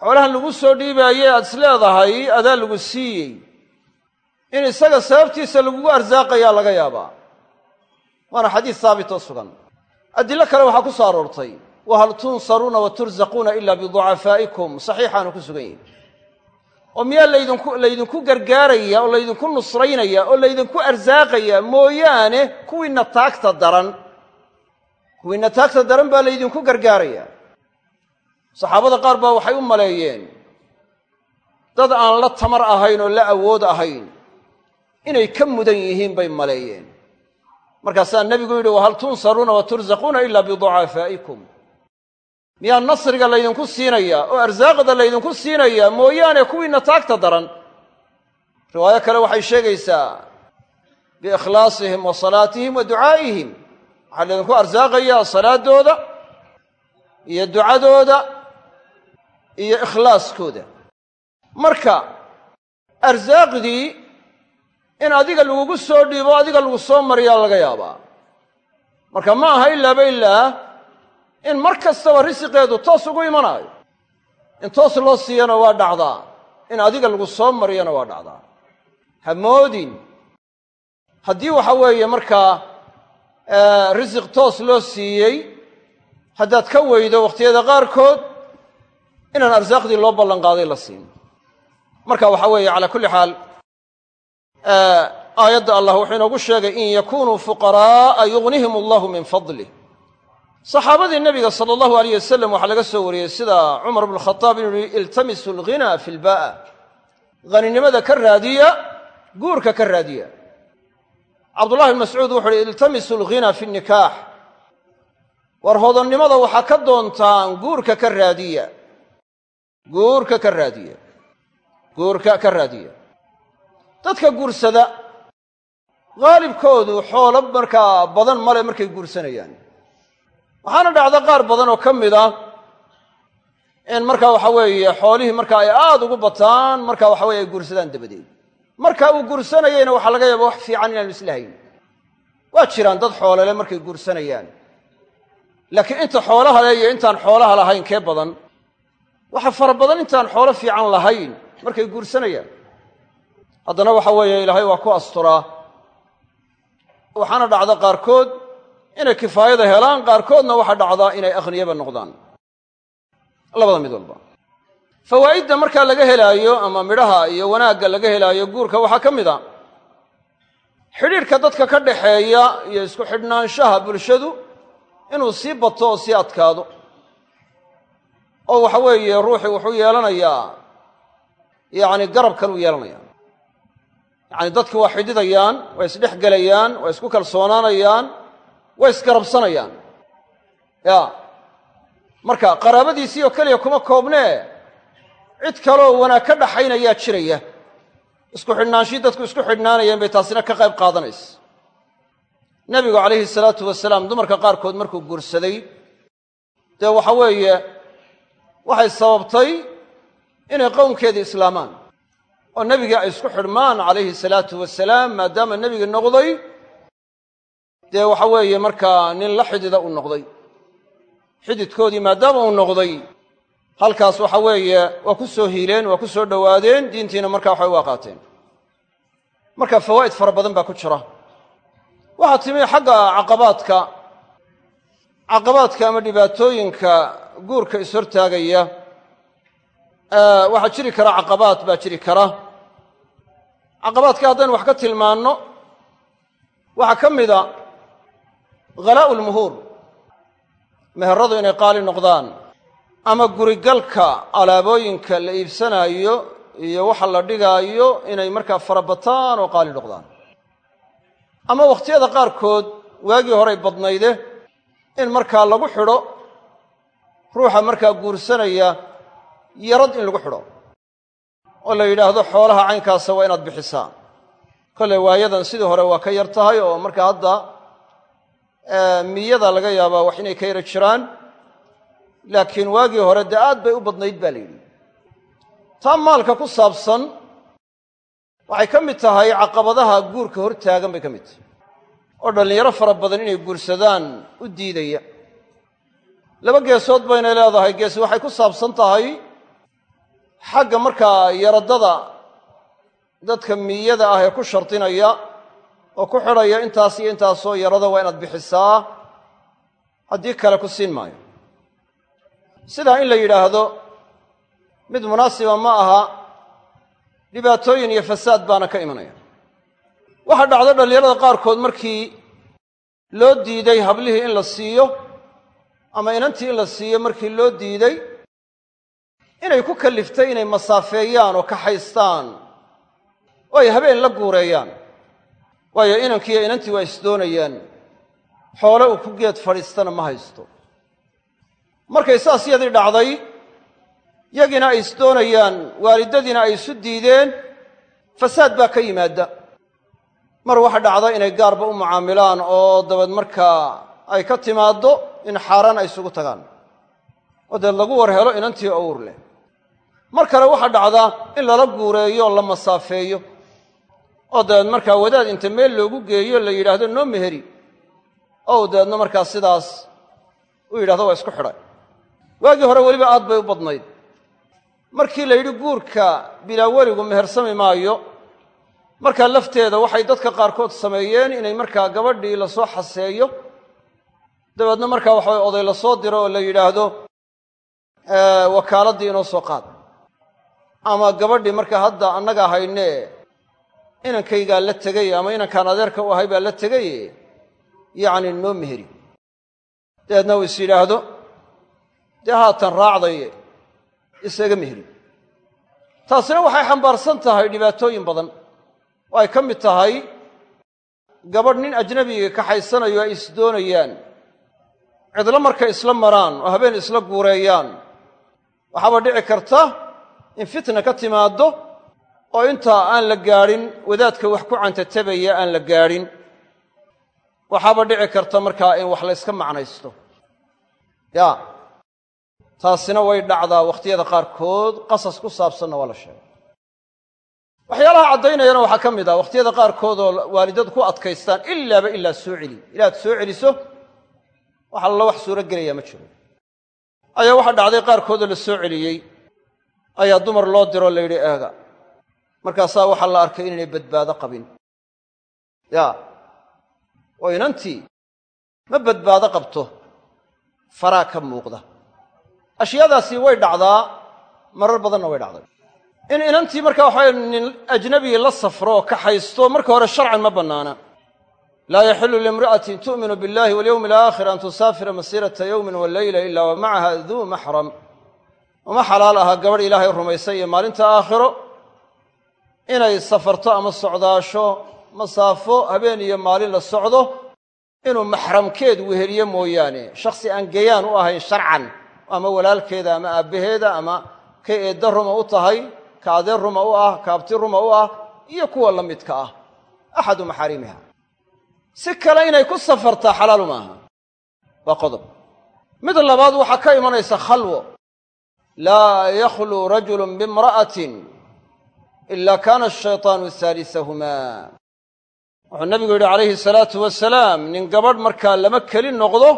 Xoolahan lagu soo dhiibaaye aad is leedahay adaa lagu siiyey. In isaga sababtiisa lagugu arsaaqayaa laga yaabaa. Waana xadiis haabit oo sugan. Adilo kale waxaa ku soo aroortay wahal tunsaruuna wa tursaquuna ila biducafaa'ikum saxiixaanu ku sugan yihi oo miyaa laydinku gargaaraya oo laydinku nusraynaya oo laydinku arsaaqaya mooyaane kuwiinna taagta daran. Kuwiinna taagta daran baa laydinku gargaaraya. Saxaabada qaar baa waxay u maleeyeen dad aan la tamar ahayn oo la awood ahayn inay ka mudan yihiin bay maleeyeen. Markaasaa nebigu yidhi wahal tunsaruuna wa tursaquuna ila biducafaa'ikum miyaa nasriga laydinku siinayaa oo arsaaqda laydinku siinayaa mooyaane kuwiinna taagta daran. Riwaayo kale waxay sheegaysaa biikhlaasihim wa salaatihim wa ducaa'ihim. Waxaa laydinku arsaaqayaa salaadooda iyo ducadooda iyo ikhlaaskooda. Marka arsaaqdii in adiga lagugu soo dhiibo adiga lagu soo mariyaa laga yaabaa. Marka ma aha ilaaba ilaa in mar kastaba risiqeedu toos ugu imanaayo. In toos loo siiyana waa dhacdaa. In adiga lagu soo mariyana waa dhacdaa. Ha moodin. Haddii waxa weeye markaa risiq toos loo siiyey haddaad ka weydo wakhtiyada qaarkood inaan arsaaqdii loo ballan qaaday la siin. Marka waxa weeye calaa kulli xaal aayadda allah wuxuu inoogu sheegay in yakunuu fuqaraa'a yugnihim allahu min fadlih saxaabadii nebiga sala allahu alayh wasalam waxaa laga soo wariyey sida cumar bnu khataab inuu yihi iltamisu alghina fi lba'a haninimada ka raadiya guurka ka raadiya. Cabdullahi bn mascuud wuxu uhi iltamisu alghina fi nikaax. War hodonnimada waxaa ka doontaan guurka ka raadiya. Guurka ka raadiya. Guurka ka raadiya. Dadka guursada haalibkoodu xoolo markaa badan male markay guursanayaan waxaana dhacda qaar badan oo ka mid ah in markaa waxa weeye xoolihii marka ay aada ugu bataan marka waxa weye ay guursadaan dabadeed. Marka uu guursanayayna waxaa laga yaaba wax fiican inaanu islahayn. Waa jiraan dad xoolele markay guursanayaan. Laakiin inta xoolaha le iyo intaan xoolaha lahayn kee badan waxa fara badan intaan xoolo fiican lahayn markay guursanayaan. Haddana waxa weeye ilaahay waa ku asturaa. Waxaana dhacda qaarkood inay kifaayada helaan qaarkoodna waxaa dhacdaa inay akhniyaba noqdaan. Labada mid walba. Fawaa'idda markaa laga helaayo ama midhaha iyo wanaagga laga helaayo guurka waxaa ka mid a. Xidhiidhka dadka ka dhaxeeya iyo isku xidhnaanshaha bulshadu inuu sii bato oo sii adkaado. Oo waxa weeye ruuxii wuxuu yeelanayaa yacni garab kaluu yeelanaya yacni dadki waa xidhidayaan waa isdhex gelayaan waa isku kalsoonaanayaan waa isgarabsanayaan ya. Marka qaraabadiisii oo keliya kuma koobnee cid kaleoo wanaag ka dhaxaynayaa jiraya. Isku xidhnaanshii dadku isku xidhnaanayeen bay taasina ka qayb qaadanaysa. Nebigu calayhi salaatu wasalaam dumarka qaarkood markuu guursaday dee waxa weeye waxay sababtay inay qowmkeedii islaamaan. Oo nebigii ay isku xidhmaan calayhi salaatu wasalaam maadaama nebigi noqday dee waxa weeye markaa nin la xidida u noqday. Xididkoodii maadaama uu noqday halkaas waxa weeye waa ku soo hiileen waa ku soo dhowaadeen diintiina markaa waxay waa qaateen marka fawaa'id fara badan baa ku jira. Waxaa timi xagga caqabaadka caqabaadka ama dhibaatooyinka guurka ishortaagaya waxaa jiri kara caqabaad baa jiri kara. Caqabaadka haddaynu wax ka tilmaanno waxaa ka mida khalaa'u lmuhuur meheradu inay qaali noqdaan ama gurigalka alaabooyinka la iibsanaayo iyo waxa la dhigaayo inay markaa farabataan oo qaali noqdaan. Ama wakhtiyada qaarkood waagii horay badnayde in markaa lagu xidho ruuxa markaa guursanaya yarad in lagu xidho oo la yidhaahdo xoolaha caynkaasa waa inaad bixisaa. Kolley waayadan sidii hore waa ka yar tahay oo markaa hadda miyada laga yaabaa wax inay ka yara jiraan? Laakiin waagii hore dee aad bay u badnayd baa la yidhi. Taa maalka ku saabsan waxay ka mid tahay caqabadaha guurka hor taagan bay ka mid tahay. Oo dhallinyaro fara badan inay guursadaan u diidaya. Laba geesood baynay leedahay gees waxay ku saabsan tahay xagga markaa yaradada dadka miyada ah ee ku shardinaya oo ku xidhaya intaas iyo intaasoo yarada waa inaad bixisaa haddii kale ku siin maayo. Sidaa in la yidhaahdo mid munaasiba ma aha dhibaatooyin iyo fasaad baana ka imanaya. Waxaa dhacdo dhallinyarada qaarkood markii loo diiday hablihii in la siiyo ama inantii in la siiyo markii loo diiday inay ku kalliftay inay masaafeeyaan oo kaxaystaan oo ay habeen la guureeyaan waayo inankiiyo inantii waa isdoonayaan. Xoole uu ku geed fadhiistana ma haysto. Markay saas yadii dhacday yagiina ay isdoonayaan waalidadiina ay isu diideen fasaad baa ka yimaada mar waxa dhacda inay gaarba u mucaamilaan oo dabeed markaa ay ka timaaddo in xaaraan ay isugu tagaan. Oo deed lagu war helo inantii owr leh mar kale waxaa dhacda in lala guureeyo la masaafeeyo oo dabeed markaa wadaad inta meel loogu geeyo la yidhaahdo noo meheri oo dabeedna markaa sidaas u yidhahdo waa isku xidhay. Waagii hore weliba aad bay u badnayd. Markii la yidhi guurka bilaa weligu mehersami maayo markaa lafteeda waxay dadka qaarkood sameeyeen inay markaa gabadhii la soo xaseeyo. Dabeedna markaa waxaway oday la soo diro oo la yidhaahdo wakaaladii inoo soo qaad. Ama gabadhii markaa hadda annagaa haynee inankaygaa la tegay ama inankaan adeerka u ahay baa la tegay yacni noo meheri. Dabeedna uu is yidhaahdo dee haatan raacday isaga meheri. Taasina waxay xambaarsan tahay dhibaatooyin badan. Oo ay ka mid tahay gabadh nin ajnabiga kaxaysanayo ay isdoonayaan cidlo markay isla maraan oo habeen isla guureeyaan. Waxaaba dhici karta in fitna ka timaaddo oo intaa aan la gaadhin wadaadka wax ku cantatabaya aan la gaadhin waxaaba dhici karta markaa in wax layska macnaysto. Ya taasina way dhacdaa wakhtiyada qaarkood qasas ku saabsanna waa la sheegay. Waxyaalaha caddaynayana waxaa ka mid ah wakhtiyada qaarkood oo waalidadu ku adkaystaan ilaaba ilaa soo celi. Ilaad soo celiso wax alla wax suuro gelaya ma jiro. Ayaa waxaa dhacday qaarkoodoo la soo celiyey. Ayaa dumar loo diroo la yidhi eega markaasaa waxaa la arkay inaynay badbaado qabin. Ya oo inantii ma badbaado qabto. Faraa ka muuqda. Ashyaadaasi way dhacdaa marar badanna way dhacday. In inantii markaa waxaa nin ajnabii la safro oo kaxaysto marka hore sharcan ma bannaana. Laa yaxilu liimra'atin tu'minu biاllahi walyowmi alaakhir an tusaafira masiirata yowmin waleyla ila wa macaha duu maxram uma xalaal aha gabadh ilaahay rumaysay iyo maalinta aakhiro inay safarto ama socdaasho masaafo habeen iyo maalin la socdo inuu maxramkeed weheliyo mooyaane. Shakhsi aan gayaan u ahayn sharcan ama walaalkeeda ama aabbaheeda ama kay eedda ruma u tahay ka adeer ruma u ah ka abti ruma u ah iyo kuwa la midka ah. Axadu maxaarimiha si kale inay ku safartaa xalaalu maaha. Waa qodob. Mid labaad waxaa ka imanaysa khalwo. Laa yakhluu rajulun biimra'atin ila kaana ashaytaanu haalisahumaa wuxuu nabigu yidhi calayhi salaatu wasalaam nin gabadh markaa lama keli noqdo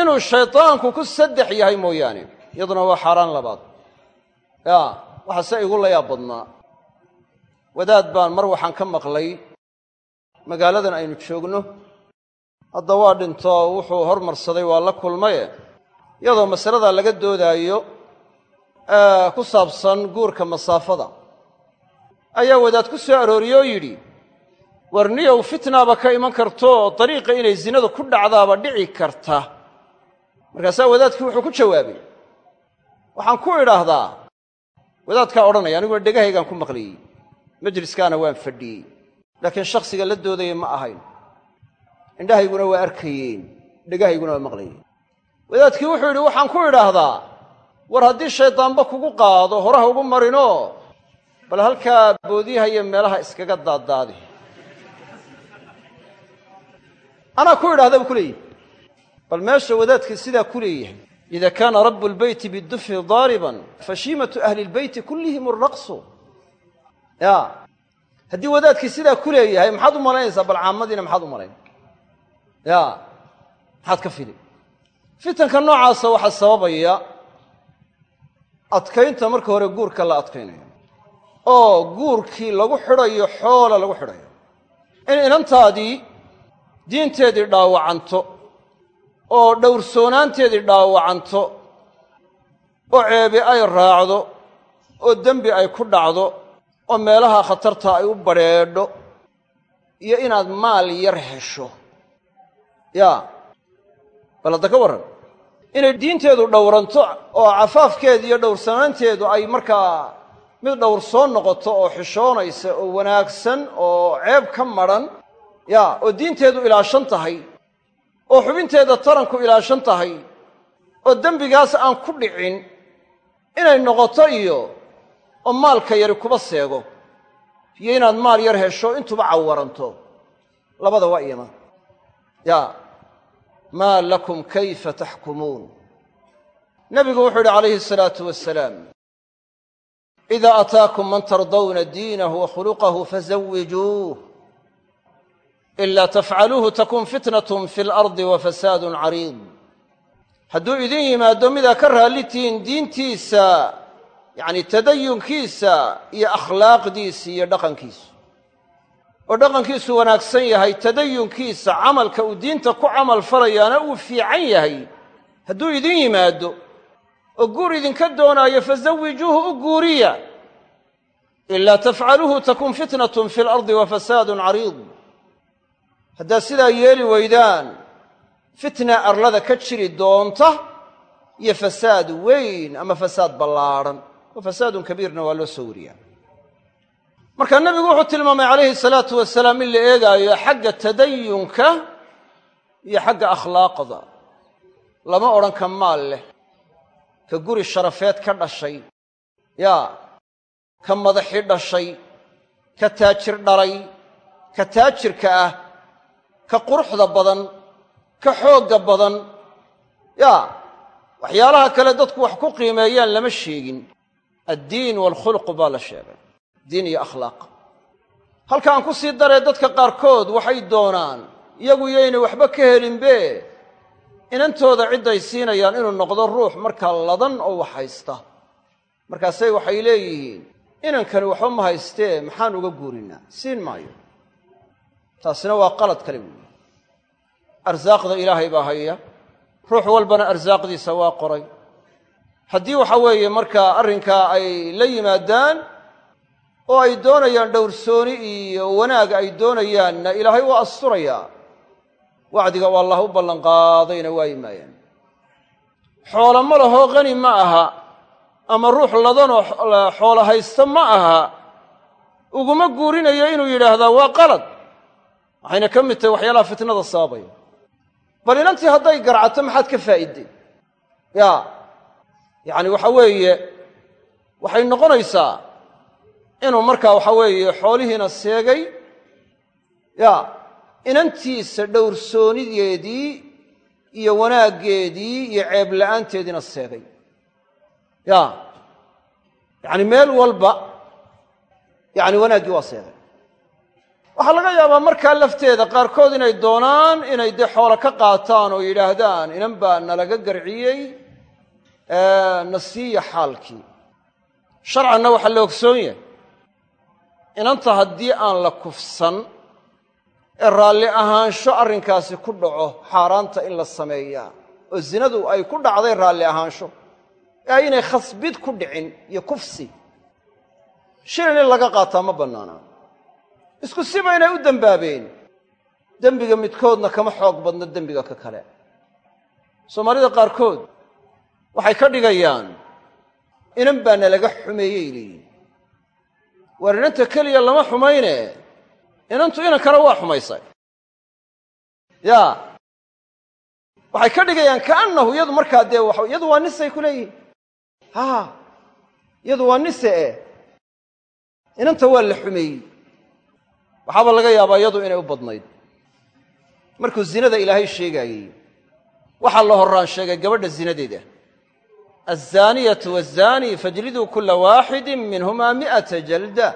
inuu shaydaanku ku saddex yahay mooyaane iyaduna waa xaaraan labaad ya waxaa se igu layaab badnaa wadaad baan mar waxaan ka maqlay magaaladan aynu joogno hadda waa dhinto wuxuu hormarsaday waa la kulmaye iyadoo masaladaa laga doodaayo ku saabsan guurka masaafada ayaa wadaad ku soo arooriye oo yidhi warniyow fitnaaba ka iman karto dariiqa inay zinadu ku dhacdaaba dhici karta. Markaasaa wadaadkii wuxuu ku jawaabay waxaan ku idhaahdaa wadaadkaa odhanaya aniguna dhegahaygaan ku maqliyey majliskaana waan fadhiyey laakiin shakhsiga la doodaya ma ahayn. Indhahayguna waa arkayeen dhegahayguna waa maqlayeen. Wadaadkii wuxuu yidhi waxaan ku idhaahdaa war haddii shaydaanba kugu qaado horaha ugu marino bal halkaa boodyaha iyo meelaha iskaga daaddaadi anaa ku idhahda buu ku bal meesha wadaadkii sidaa ku leeyahay. Ida kaana rabu lbeyti bidufi daariban fashiimatu ahli lbeyti kullihim araqsu ya. Haddii wadaadkii sidaa ku leeyahay maxaad u malaynaysaa? Bal caamadiina maxaad u malayn. Ya. Maxaad ka fili fitanka noocaasa waxaa sababaya adkaynta marka hore guurka la adkaynayo oo guurkii lagu xidhayo xoola lagu xidhayo. In inantaadii diinteedii dhaawacanto oo dhowrsoonaanteedii dhaawacanto oo ceebi ay raacdo oo dembi ay ku dhacdo oo meelaha khatarta ay u badrheedho iyo inaad maal yar hesho. Yaa bal hadda ka warran. Inay diinteedu dhowranto oo cafaafkeedu iyo dhowrsanaanteedu ay markaa mid dhowrsoon noqoto oo xishoonaysa oo wanaagsan oo ceeb ka madran yaa oo diinteedu ilaashan tahay oo xubinteeda taranku ilaashan tahay oo dembigaas aan ku dhicin inay noqoto iyo oo maalka yari kuba seego iyo inaad maal yar hesho intuba cawaranto. Labada waa iyama. Yaa maa lakum kayfa taxkumuun nebigu wuxuu yidhi calayhi asalaatu wasalaam idaa ataakum man tardawna diinahu wa khuluqahu fazawijuuh ilaa tafcaluuhu takun fitnatun fi lardi wa fasaadun cariid hadduu idin yimaado midaa ka raallitiin diintiisa yacni tadayunkiisa iyo akhlaaqdiisa iyo dhaqankiisa oo dhaqankiisu wanaagsan yahay tadayunkiisa camalka uu diinta ku camal falayaana uu fiican yahay hadduu idin yimaado oo guur idinka doonaayo fazawijuuhu u guuriya. Ilaa tafcaluuhu takun fitnatun fi lardi wa fasaadun cariid. Haddaad sidaa yeeli weydaan fitna arlada ka jiri doonta iyo fasaad weyn ama fasaad ballaadhan oo fasaadun kabiirna waa loo soo wariyaa. Marka nebigu wuxuu tilmaamay calayhi salaatu wasalaam in la eegaayo xagga tadayunka iyo xagga akhlaaqda. Lama odhan ka maal leh ka guri sharafeed ka dhashay yaa ka madaxi dhashay ka taajir dhalay ka taajirka ah ka quruxda badan ka xoogga badan yaa waxyaalaha kale dadku wax ku qiimeeyaan lama sheegin. Addiin waalkhuluqu baa la sheegay diin iyo akhlaaq. Halka aan ku sii daree dadka qaarkood waxay doonaan iyagu yaynay waxba ka helinbe inantooda cidday siinayaan inuu noqdo ruux markaa ladan oo wax haysta. Markaasay waxay leeyihiin inankani waxba ma haystee maxaan uga guurinnaa siin maayo. Taasina waa qalad kale weyi arsaaqda ilaahay baa haya. Ruux walbana arsaaqdiisa waa qoray. Haddii waxa weeye markaa arrinkaa ay la yimaadaan oo ay doonayaan dhowrsooni iyo wanaag ay doonayaanna ilaahay waa asturayaa wacdiga oo allah u ballanqaadayna waayi maayaan xoolo ma lahoo qani ma aha ama ruux ladanoo xoolo haysta ma aha uguma guurinayo inuu yidhaahdaa waa qalad. Waxayna ka mid tahay waxyaalaha fitnada sababaya bal inantii hadday garcato maxaad ka faa'iday ya yacni waxa weeye waxay noqonaysaa inuu markaa waxa weeye xoolihiina seegay. Ya inantiisa dhowrsoonideedii iyo wanaaggeedii iyo ceeb la'aanteediina seegay. Ya yacni meel walba yacni wanaaggii waa seegay. Waxaa laga yaabaa markaa lafteeda qaarkood inay doonaan inay dee xoolo ka qaataan oo yidhaahdaan inan baa nalaga garciyey na siiya xaalkii. Sharcanna waxaa la ogsoon yahay inanta haddii aan la kufsan ee raalli ahaansho arrinkaasi ku dhaco xaaraanta in la sameeyaa oo zinadu ay ku dhacday raalli ahaansho. Ee aynay khasbid ku dhicin iyo kufsi. Shilin in laga qaataa ma bannaanaa isku siba inay u dembaabeen dembiga midkoodna kama xoog badno dembiga ka kale. Soomaalida qaarkood waxay ka dhigayaan inan baa nalaga xumeeyey leeyihiin waar inanta keliya lama xumayne inantu inankana waa xumaysay. Yaa waxay ka dhigayaan kaannahu iyadu markaa dee iyadu waa nisay ku leeyihiin ha iyadu waa nise eh inanta waa la xumeeyey. Waxaaba laga yaabaa iyadu inay u badnayd. Markuu zinada ilaahay sheegaayey waxaa la horraan sheegay gabadha zinadeeda alzaaniyatu waazani fajliduu kula waaxidin minhumaa mi'ata jalda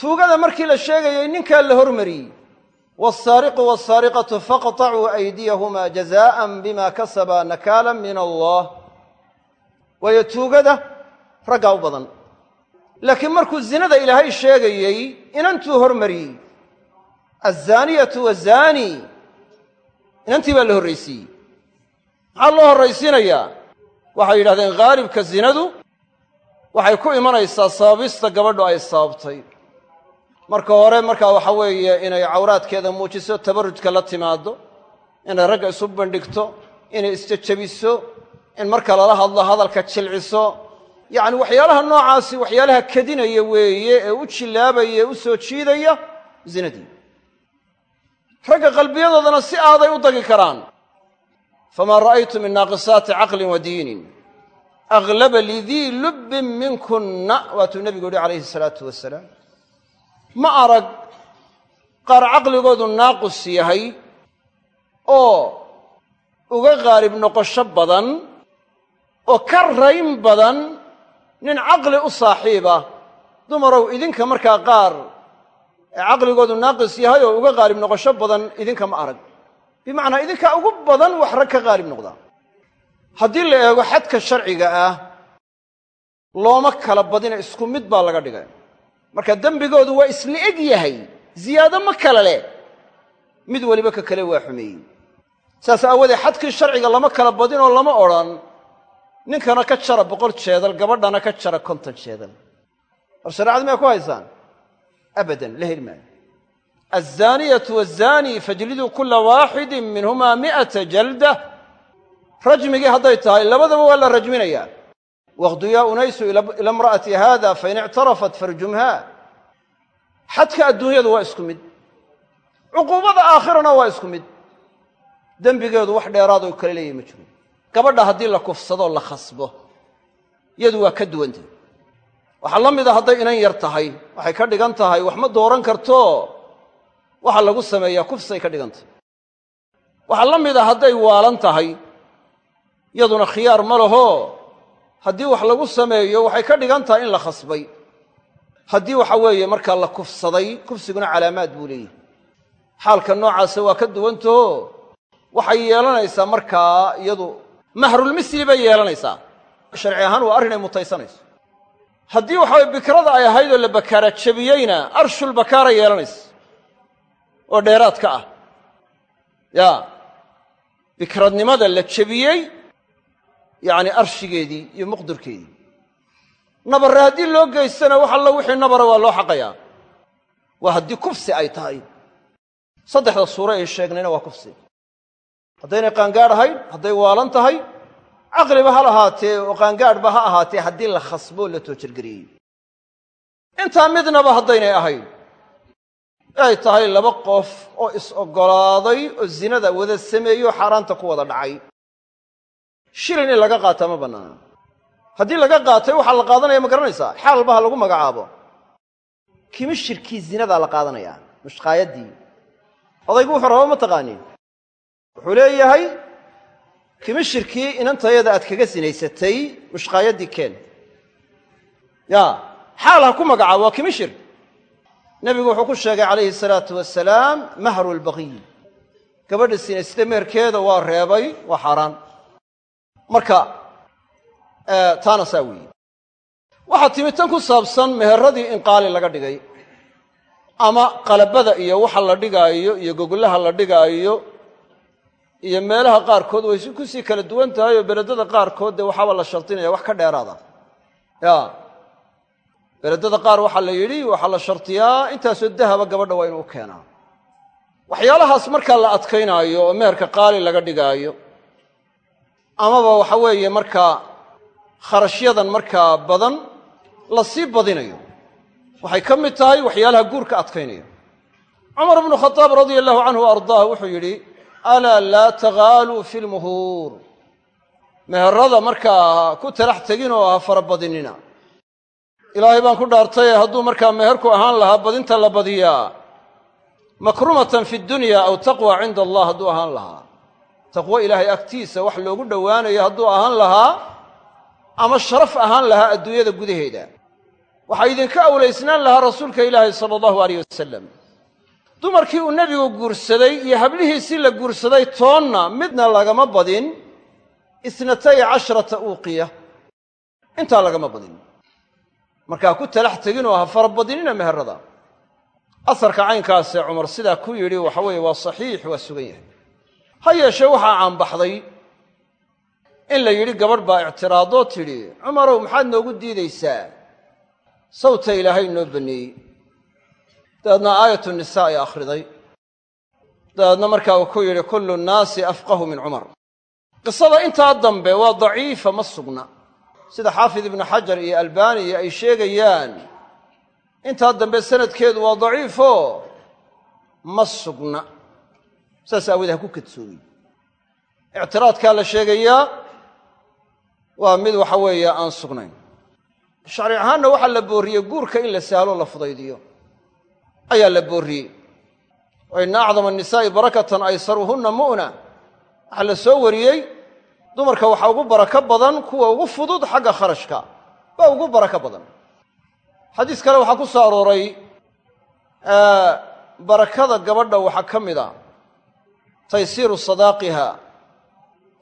tuugada markii la sheegayey ninkaa la hormariyey. Wasaariqu wasaariqatu faqtacuu aydiyahumaa jazaa'an bima kasaba nakaala min allah. Waayo tuugada raggaa u badan. Laakiin markuu zinada ilaahay sheegayey inantuu hormariyey. Alzaaniyatu wazaani inantii baa la horraysiiyey maxaa loo horraysiinayaa waxay yidhahdeen khaalibka zinadu waxay ku imanaysaa sababista gabadhu ay sababtay marka hore markaa waxa weeye inay cawraadkeeda muujiso tabarrujka la timaaddo inay ragga isu bandhigto inay isjejebiso in marka lala hadlo hadalka jilciso. Yacni waxyaalaha noocaasi waxyaalaha kadinaya weeye ee u jillaabaya ee u soo jiidaya zinadii. Ragga qalbiyadoodana si aaday u dagi karaan. Famaa ra'aytu min naaqisaati caqlin wa diinin. Aglaba lidii lubbin minkunna waatuu nebigu yihi calayhi salaatu wasalaam ma arag qaar caqligoodu naaqus yahay oo uga qaalib noqosho badan oo ka rayn badan nin caqli u saaxiiba dumarow idinka markaa qaar caqligoodu naaqis yahay oo uga qaalib noqosho badan idinka ma arag. Bimacnaa idinkaa ugu badan wax rag ka qaalib noqdaa haddii la eego xadka sharciga ah looma kala badina isku mid baa laga dhigay marka dembigoodu waa isla eg yahay ziyaado ma kala leh. Mid weliba ka kale waa xumeeyey. Saas aawoodee xadkii sharciga lama kala badinoo lama odhan ninkana ka jara boqol jeedal gabadhana ka jara konton jeedal. War shareecadu may ku haysaan? Abadan la heli maayo. Alzaaniyatu waazani fajliduu kula waaxidin minhumaa mi'ata jalda. Rajmigii hadday tahay labadaba waa la rajminayaa waqdu yaa unaysu ila imra'ati haada fain ictarafat farjumha. Xadka adduunyadu waa isku mid. Cuquubada aakhirana waa isku mid. Dembigeedu wax dheeraadoo kale leeyahy ma jiro. Gabadha haddii la kufsadoo la khasbo yadu waa ka duwantah waxaa mida hadday inan yar tahay waxay ka dhigan tahay wax ma dooran karto. Waxa lagu sameeyaa kufsay ka dhigan tahay. Waxaa la mida hadday waalan tahay yaduna khiyaar ma haddii wax lagu sameeyo waxay ka dhigan tahay in la khasbay. Haddii waxa weeye markaa la kufsaday kufsiguna calaamaad buu leeyahy xaalka noocaasa waa ka duwantaho waxay yeelanaysaa markaa iyadu mahrulmisli bay yeelanaysaa. Sharci ahaan waa arrin ay mutaysanayso haddii waxa weye bikrada ay ahayd oo la bakaara jebiyeyna arshul bakaara yeelanaysa. Oo dheeraad ka ah. Ya bikradnimada la jebiyey yacni arshigeedii iyo muqdurkeedii nabarre haddii loo geystana wax allo wixii nabara waa loo xaqayaa. Waa haddii kufsi ay tahay. Saddexda suuro ay sheegnayna waa kufsi. Haddaynay qaangaadh ahayn hadday waalan tahay caqliba ha lahaatee oo qaangaadhba ha ahaatee haddii la khasboo la toojargeliyey intaa midnaba haddaynay ahayn ay tahay laba qof oo is-oggolaaday oo zinada wada sameeyo xaaraanta ku wada dhacay shilin in laga qaataa ma bannaana haddii laga qaatay waxaa la qaadanaya ma garanaysaa? Xaalba ha lagu magacaabo. Kimishirkii zinadaa la qaadanayaa mushqaayaddii odaygu wuxuu rabaa ma taqaanin wuxuu leeyahay kimishirkii inantayada aad kaga sinaysatay mushqaayaddii keen. Ya xaal ku magacaabo waa kimishir nebigu wuxuu ku sheegay calayhi salaatu wasalaam mahru lbaqiy gabadha sinaysata meherkeeda waa reebay waa xaaraan marka taana saa weeye. Waxaa timi tan ku saabsan meheradii in qaali laga dhigay ama qalabada iyo waxa la dhigaayo iyo gogolaha la dhigaayo iyo meelaha qaarkood way ku sii kala duwan tahay oo beledada qaarkood dee waxaaba la shardinaya wax ka dheeraada. Ya. Beledada qaar waxaa la yidhi waxaa la shartiyaa intaasoo dahaba gabadha waa inuu u keenaa. Waxyaalahaas markaa la adkaynaayo oo meherka qaali laga dhigaayo amaba waxa weeye markaa kharashyadan markaa badan la sii badinayo. Waxay ka mid tahay waxyaalaha guurka adkaynaya. Cumar bnu khadaab radia allahu canhu wa wuxuu yidhi alaa laa taghaaluu fi lmuhuur meherada markaa ku talax tegin oo ha farabadinina ilaahay baan ku dhaartaye hadduu markaa meherku ahaan lahaa badinta la badiyaa. Makrumatan fi dunya aw taqwa cinda allah hadduu ahaan lahaa taqwo ilaahay agtiisa wax loogu dhowaanayo hadduu ahaan lahaa ama sharaf ahaan lahaa adduunyada gudaheeda. Waxaa idinka awlaysnaan lahaa rasuulka ilaahi sala allahu aleyh wasalam dumarkii uu nebigu guursaday iyo hablihiisii la guursaday toonna midna lagama badin isnatay casharata uuqiya. Intaa lagama badin. Markaa ku talax tegin oo ha farabadinina meherada. Asarka caynkaasee cumar sidaa ku yidhi waxa weeye waa saxiix waa sugan yahay ha yeeshee waxaa caanbaxday in la yidhi gabadh baa ictiraadoo tidhi cumarow maxaad noogu diidaysaa? Sawta ilaahay noo banneeyey dabeedna aayatu nisaa ay akhriday. Dabeedna markaa uu ku yidhi kullu nnaasi afqahu min cumar. Qisada intaa dambe waa daciifa ma sugna. Sida xaafid ibnu xajar iyo albaaniya ay sheegayaan intaa dambe sanadkeedu waa daciifo ma sugna saas aawoodee ha ku kadsoomin. Ictiraadkaa la sheegayaa waa mid waxa weeye aan sugnayn. Sharci ahaanna waxaa la boorriyey guurka in la sahlo la fudaydiyo. Ayaa la boorriyey wa ina acdama annisaa'i barakatan aysaruhunna mu'na. Waxaa la soo wariyey dumarka waxaa ugu barako badan kuwa ugu fudud xagga kharashka. Baa ugu barako badan. Xadiis kale waxaa ku soo arooray barakada gabadha waxaa ka mid a taysiiru sadaaqiha.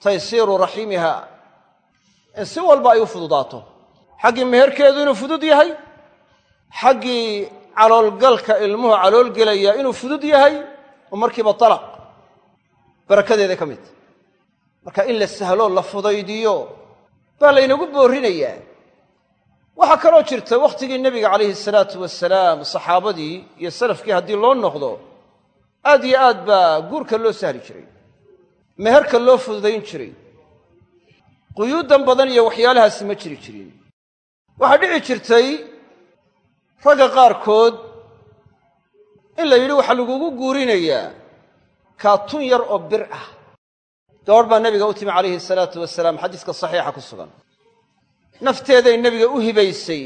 Taysiiru raximiha in si walba ay u fududaato. Xaggii meherkeedu inuu fudud yahay. Xaggii caloolgalka ilmuhu caloolgelaya inuu fudud yahay oo markiiba talaq. Barakadeeda ka mid. Marka in la sahlo la fudaydiyo baa laynagu boorrinayaa waxaa kaloo jirta wakhtigii nebiga calayhi salaatu wasalaam saxaabadii iyo salafkii haddii loo noqdo aad iyo aad baa guurka loo sahli jiray meherka loo fududayn jiray quyuuddan badan iyo waxyaalahaasi ma jiri jirin. Waxaa dhici jirtay ragga qaarkood in la yidhi waxaa lagugu guurinayaa kaatun yar oo bir ah. Gabadh baa nebiga u timi calayhi salaatu wasalaam xadiiska saxiixa ku sugan. Nafteeday nebiga u hibaysay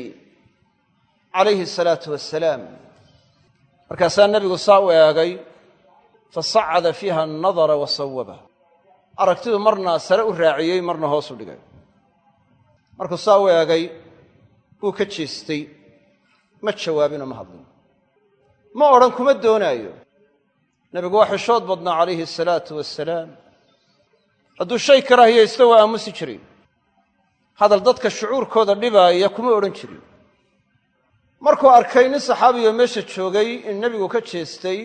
calayhi salaatu wasalaam. Markaasaa nebigu saa u eegay fasacada fiiha annadara wa sawaba. Aragtidu marna sare u raaciyey marna hoos u dhigay. Markuu saa u eegay wuu ka jeestay ma jawaabinoo ma hadlin. Ma odhan kuma doonaayo. Nebigu waa xishood badnaa calayhi asalaatu wasalaam hadduu shay karaahiyaysto waa aamusi jiray. Hadal dadka shucuurkooda dhibaaya kuma odhan jirin. Markuu arkay nin saxaabiyo meesha joogay in nebigu ka jeestay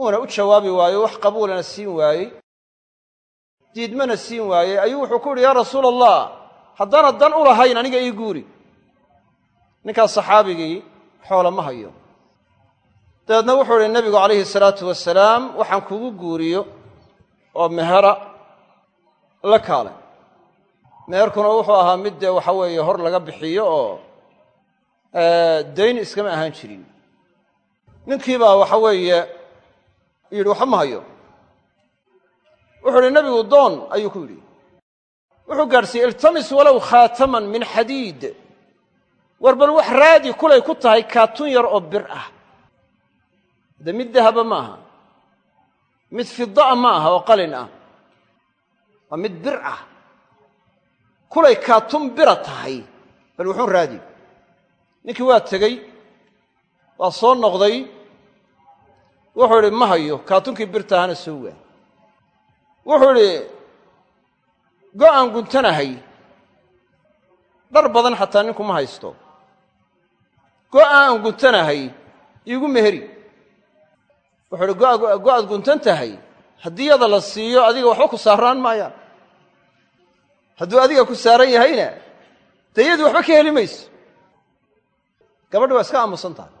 uuna u jawaabi waayo wax qabuulana siin waayey. Diidmana siin waayey. Ayuu wuxuu ku yidhi yaa rasuula allah haddaana dan u lahayn aniga ii guuri. Ninkaas saxaabigii xoola ma hayo. Dabeedna wuxuu idhi nebigu calayhi salaatu wasalaam waxaan kugu guuriyo oo mehera la kaale. Meherkuna wuxuu ahaa mid dee waxa weeye hor laga bixiyo oo dayn iskama ahaan jirin. Ninkii baa waxa weeye yidhi waxba ma hayo. Wuxuu idhi nebigu doon ayuu ku yidhi. Wuxuu gaadhsiiyey iltamis walow khaataman min xadiid. War bal wax raadi kulay ku tahay kaatun yar oo bir ah. De mid dahaba ma aha. Mid fida'a ma aha oo qalin ah. Waa mid bir ah. Kulay kaatun bira tahay bal wuxuun raadi. Ninkii waa tegey waa soo noqday wuxuu idhi ma hayo kaatunkii birtahana soo waa wuxuu idhi go'aan guntanahay dhar badan xataa ninku ma haysto. Go'aan guntanahay iigu meheri. Wuxuu idhi go'aad guntan tahay haddii yada la siiyo adiga waxba ku saaraan maayaan hadduu adiga ku saaran yahayna dee yadii waxba ka heli mayso. Gabadhi waa iska aamusan tahay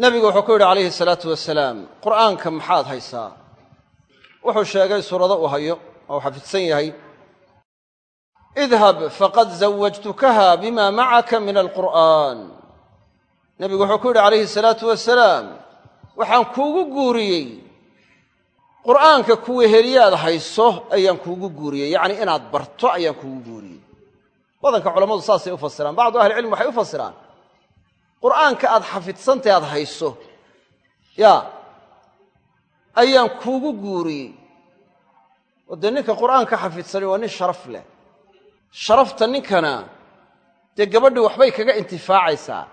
nebigu wuxuu ku yidhi calayhi salaatu wasalaam qur'aanka maxaad haysaa? Wuxuu sheegay suurado uu hayo oo uu xafidsan yahay. Idhab faqad zawajtukaha bima macaka min alqur'aan. Nebigu wuxuu ku yidhi calayhi salaatu wasalaam waxaan kuugu guuriyey. Qur'aanka kuwa heliyaad hayso ayaan kuugu guuriyey. Yacni inaad barto ayaan kuugu guuriyey. Badanka culammadu saasay u fasiraan. Bacdu ahlicilm waxay u fasiraan qur'aanka aad xafidsantahy aad hayso yaa ayaan kuugu guuriyey oo dee ninka qur'aanka xafidsani waa nin sharaf leh. Sharafta ninkana dee gabadhii waxbay kaga intifaacaysaa.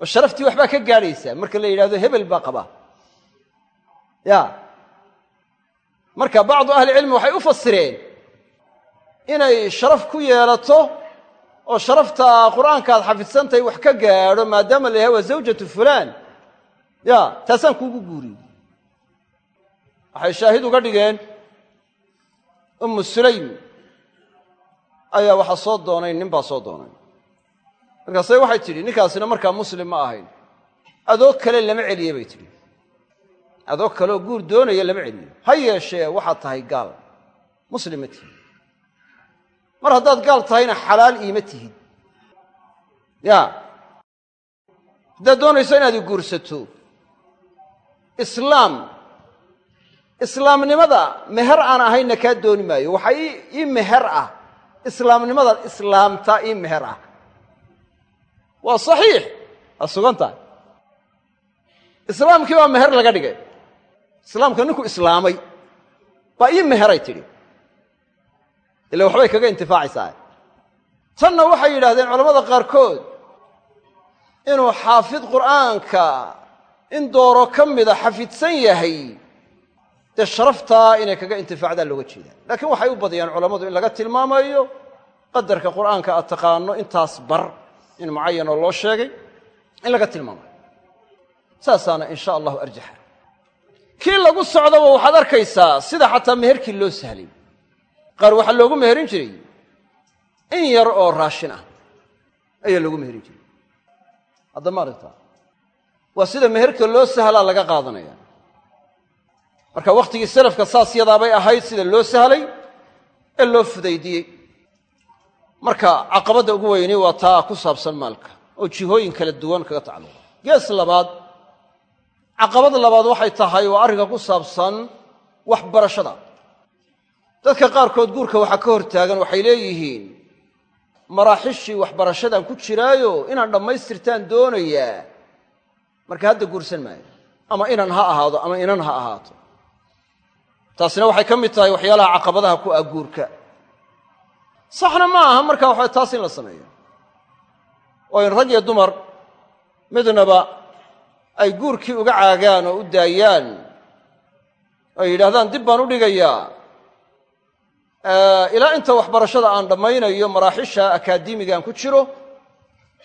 Oo sharaftii waxbaa ka gaadhaysaa. Marka la yidhahdo hebel baa qaba. Ya marka bacdu ahlicilmi waxay u fasireen inay sharaf ku yeelato oo sharafta qur'aanka aad xafidsantahay wax ka gaadho maadaama la yahay waa zawjatu fulaan. Ya taasaan kuugu guuriyey waxay shaahid uga dhigeen ummu sulaym ayaa waxaa soo doonay nin baa soo doonay. Markaase waxay tidhi ninkaasina markaa muslim ma ahayn. Adoo kale lama celiye bay tidhi. Adoo kaleoo guur doonaya lama celiyo ha yeeshee waxaad tahay gaal. Muslim ma mar haddaad gaal tahayna xalaal iima tihid. Ya. Haddaad doonayso inaad guursato. Islaam. Islaamnimada meher aan ahayna kaa dooni maayo. Waxaa ii meher ah. Islaamnimadaad islaamtaa ii meher ah. Waa saxiix. Waa sugan tahay. Islaamkii baa meher laga dhigay. Islaamka ninku islaamay. Baa ii meheray tidhi ila waxbay kaga intifaacaysaa tanna waxay yidhahdeen culamada qaarkood inuu xaafid qur'aanka in dooro ka mida xafidsan yahay dee sharaftaa inay kaga intifaacdaan looga jeedaa. Laakiin waxay u badiyaan culammadu in laga tilmaamayo qadarka qur'aanka aad taqaano intaas bar in mucayanoo loo sheegay in laga tilmaamayo. Saasaana in sha allahu arjaxa. Kii lagu socdaba waxaad arkaysaa sida xataa meherkii loo sahlay qaar waxaa loogu meherin jiray in yar oo raashin ah ayaa loogu meherin jiray. Hadda ma waa sida meherka loo sahlaa laga qaadanaya. Marka wakhtigii salafka saas yadaabay ahayd sida loo sahlay ee loo fudaydiyey. Marka caqabadda ugu weyni waa taa ku saabsan maalka oo jihooyin kala duwan kaga tacalluqa gees labaad caqabad labaad waxay tahay waa arrinka ku saabsan waxbarashada dadka qaarkood guurka waxaa ka hor taagan waxay leeyihiin maraaxishii waxbarashadaan ku jiraayo inaan dhammaystirtaan doonayaa marka hadda guursan maayo ama inan ha ahaado ama inan ha ahaato. Taasina waxay ka mid tahay waxyaalaha caqabadaha ku ah guurka. Saxna ma aha marka waxa taas in la sameeyo. Oo in rag iyo dumar midnaba ay guurkii uga caagaan oo u daayaan ay yidhahdaan dib baan u dhigayaa ilaa inta waxbarashada aan dhammaynayo maraaxisha akaademiga aan ku jiro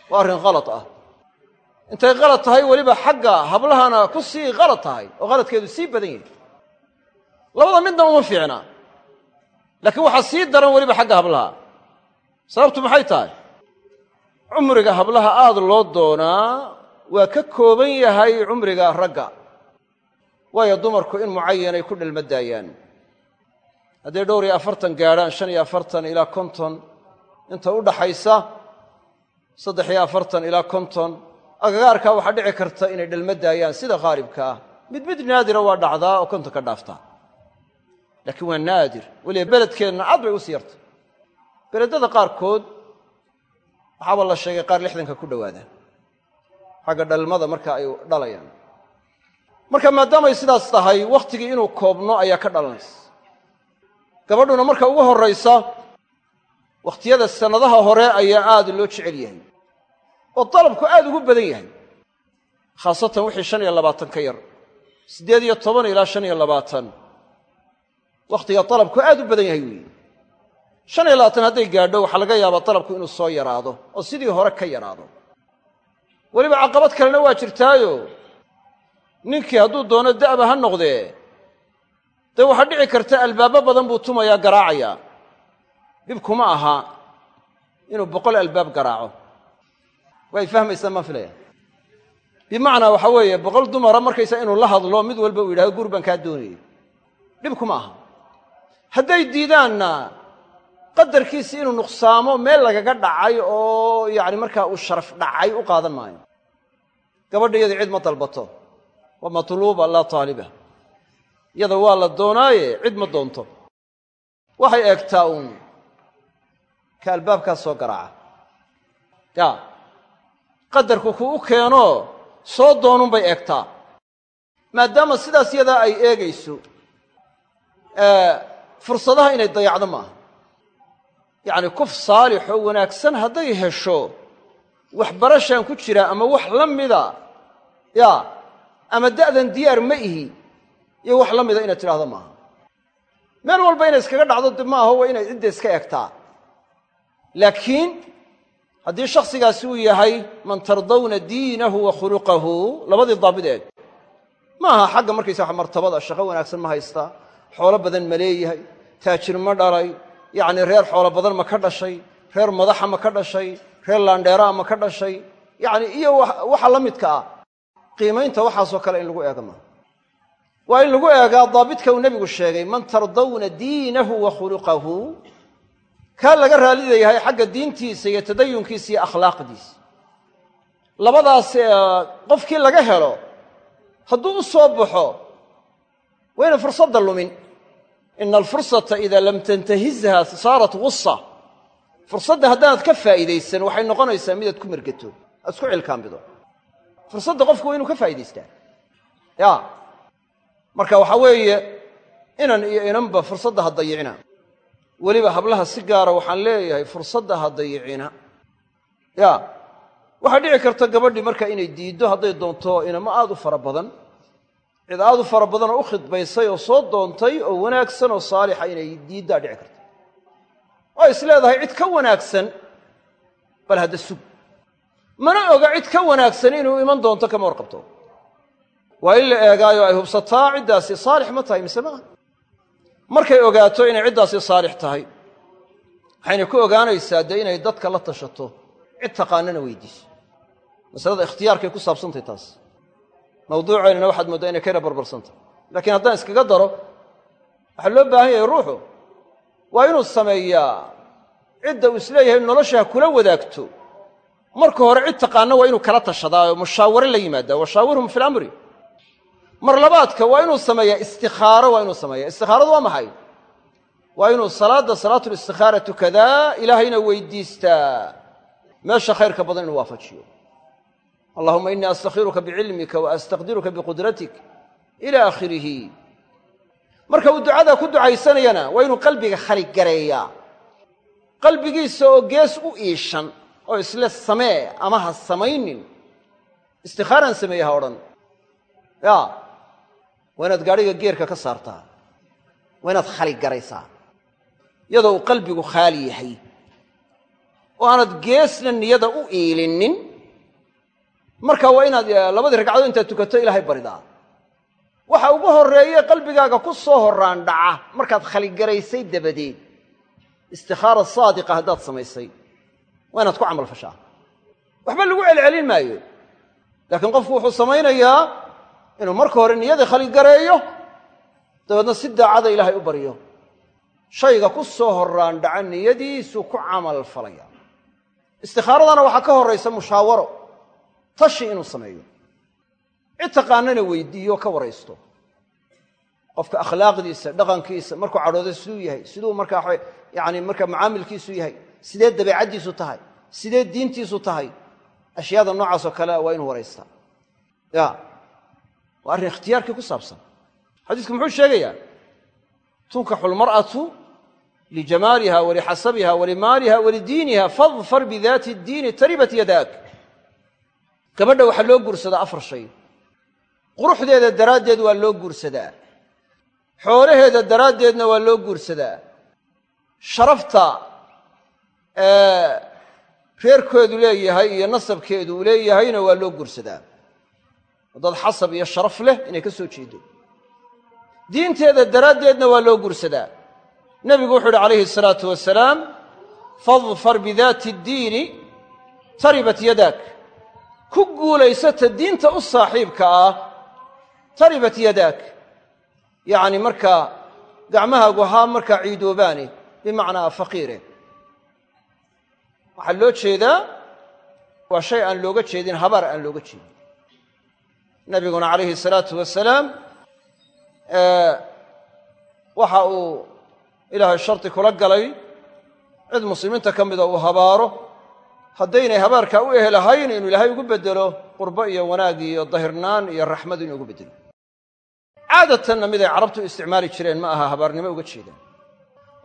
waa arrin khalad ah. Intay khalad tahay weliba xagga hablahana ku sii khalad tahay oo khaladkeedu sii badan yahay. Labada midna uma fiicna laakiin waxaa sii daran weliba xagga hablaha. Sababtu maxay tahay? Cumriga hablaha aad loo doonaa waa ka kooban yahay cumriga ragga. Waayo dumarku in mucayanay ku dhalma daayaan hadday dhowr iyo afartan gaadhaan shan iyo afartan ilaa konton inta u dhaxaysa saddex iyo afartan ilaa konton agagaarkaa waxaa dhici karta inay dhalma daayaan sida khaalibka ah. Mid mid naadira waa dhacdaa oo konta ka dhaaftaa laakiin waa naadir. Weliba beledkeenna aad bay u sii yartay beledada qaarkood waxaaba la sheegay qaar lixdanka ku dhowaadaan. Xagga dhalmada marka ay dhalayaan. Marka maadaamay sidaas tahay wakhtigii inuu koobno ayaa ka dhalanaysa gabadhuna marka ugu horraysa wakhtiyada sannadaha hore ayaa aad loo jecel yahay. Oo dalabku aad ugu badan yahay khaasatan wixii shan iyo labaatan ka yar siddeed iyo toban ilaa shan iyo labaatan. Wakhtiga dalabku aad u badan yahay weeye. Shan iyo labaatan hadday gaadho waxaa laga yaabaa dalabku inuu soo yaraado oo sidii hore ka yaraado. Weliba caqabad kalena waa jirtaayo. Ninkii hadduu doono da'ba ha noqdee dee waxaa dhici karta albaabo badan buu tumayaa garaacayaa. Dhibkuma aha inuu boqol albaab garaaco. Way fahmaysaa maan filaya bimacnaa waxaa weeye boqol dumara markaysa inuu la hadlo mid walba uu yidhahdo guur baan kaa doonayay dhibkuma aha. Hadday diidaanna qadarkiisi inuu nuqsaamo meel lagaga dhacay oo yacni markaa uu sharaf dhacay u qaadan maayo. Gabadha iyada cid ma dalbato. Waa matluuba laa taaliba iyada waa la doonaaye cid ma doonto. Waxay eegtaa uun. Ka albaabkaas soo garaaca. Ya. Qadarku kuu u keeno soo doonunbay eegtaa. Maadaama sidaas yadaa ay eegayso fursadaha inay dayacdo maaha. Yacni kuf saalix oo wanaagsan hadday hesho waxbarashaan ku jira ama wax la mida ya ama da'dan diyaar ma ihi iyo wax la mida inaad tidhahdo maaha. Meel walba inay iskaga dhacdo de maaho waa inay cidda iska egtaa laakiin haddii shakhsigaasi uu yahay man tardawna diinahu wa khuluqahu labadii daabid eeg ma aha xagga markaysa wax martabada shaqo wanaagsan ma haystaa xoolo badan ma leeyahay taajir ma dhalay yacni reer xoolo badan ma ka dhashay reer madaxa ma ka dhashay reer laandheeraa ma ka dhashay yacni iyo waxa la midka ah. Qiimaynta waxaasoo kale in lagu eega maaha waa in lagu eegaa daabidka uu nebigu sheegay man tardawna diinahu wa khuluqahu kaa laga raallida yahay xagga diintiisa iyo tadayunkiisa iyo akhlaaqdiisa. Labadaas qofkii laga helo hadduu u soo baxo wayna fursadda lumin. Ina alfursata ida lam tantahizha saarat gusa fursadda haddaanad ka faa'iidaysan waxay noqonaysaa midaad ku mergato aad isku cilkaambido fursadda qofku waa inuu ka faa'idaystaa ya marka waxaa weeye inan iyo inanba fursadda ha dayicina. Weliba hablaha si gaara waxaan leeyahay fursadda ha dayicina. Ya waxaa dhici karta gabadhii marka inay diiddo hadday doonto inamo aad u fara badan. Cid aad u fara badan oo u khidbaysay oo soo doontay oo wanaagsan oo saalixa inay diiddaa dhici karta. Oo is leedahay cid ka wanaagsan bal hadda sug mana oga cid ka wanaagsan inuu iman doonto kama warqabto waa in la eegaayo ay hubsataa ciddaasi saalix ma tahay mise maaha markay ogaato inay ciddaasi saalix tahay waxayna ku ogaanaysaa dee inay dadka la tashato. Cid taqaanana weydiiso masalada ikhtiyaarkay ku saabsantay taas. Mawduuceennana waxaad mooddaa inay kayna barbarsantahy laakiin haddaan iskaga daro waxaa loo baahan yahay ruuxu. Waa inuu sameeyaa cidda uu is leeyahay nolosha ha kula wadaagto. Marka hore cid taqaana waa inuu kala tashadaa oo la yimaadaa washaawirhum fi mar labaadka waa inuu sameeyaa istikhaaro waa inuu sameeyaa. Istikhaaradu waa maxay? Waa inuu salaadda salaatulistikhaara tukadaa ilaahayna weydiistaa. Meesha khayrka badan inuu waafajiyo. Allahuma inii astakhiruka bicilmika wa astaqdiruka biqudratik ila aakhirihi marka uu ducadaa ku ducaysanayana waa inuu qalbiga khaligareeyaa qalbigiisa oo gees u iishan oo isle samee ama ha samaynin istikhaaraan sameeye ha odhan. Ya waa inaad gaadhiga geerka ka saartaa. Waa inaad khaligaraysaa iyadoo uu qalbigu khaali yahay. Oo aanad geesna niyada u iilinin. Marka waa inaad labadii ragcadood intaad tukato ilaahay baridaa waxa ugu horreeye qalbigaaga ku soo horraan dhaca markaad khaligaraysay dabadeed. Istikhaara saadiqa haddaad samaysay. Waa inaad ku camal fashaa. Waxba lagu celcelin maayo. Laakiin qofku wuxuu samaynayaa inuu marka hore niyadii khaligareeyo dabeedna si daacada ilaahay u baryo shayga ku soo horraan dhaca niyadiisuu ku camal falaya istikhaaradana waxaa ka horraysa mushaawaro tashi inuu sameeyo. Cid taqaanana weydiiyo ka waraysto. Qofka akhlaaqdiisa dhaqankiisa markuu cadhooday siduu yahay siduu markaa yani markaa macaamilkiisu yahay sidee dabeecaddiisu tahay sidee diintiisu tahay ashyaada noocaasoo kale waa inuu waraystaa waa arrin ikhtiyaarkii ku saabsan. Xadiisku muxuu sheegayaa tunkaxu lmar'atu lijamaaliha walixasabiha walimaaliha walidiiniha fadfar bidaati ddiini taribat yadaak. Gabadha waxaa loo guursadaa afar shay. Quruxdeeda daraaddeed waa loo guursadaa. Xoolaheeda daraaddeedna waa loo guursadaa. Sharafta reerkoodu leeyahay iyo nasabkeedu uu leeyahayna waa loo guursadaa dad xasab iyo sharaf leh inay ka soo jeedo. Diinteeda daraaddeedna waa loo guursadaa nebigu wuxuu uhi calayhi asalaatu wasalaam fadfar bidaati ddiini taribat yadaak. Ku guulaysata diinta u saaxiibka ah taribat yadaak. Yacni markaa gacmahaagu haa markaa ciidoobaane bimacnaa faqiire. Waxaa loo jeedaa waa shay aan looga jeedin habaar aan looga jeedin nabiguna calayhi salaatu wasalaam waxa uu ilaahay shardi kula galay cid muslimiinta ka mida uu habaaro haddaynay habaarkaa u ehelahayn inuu ilaahay ugu beddelo qurbo iyo wanaag iyo dahirnaan iyo raxmad inuu ugu beddelo. Caadatanna miday carabtu isticmaali jireen ma aha habaarnimo uga jeedaan.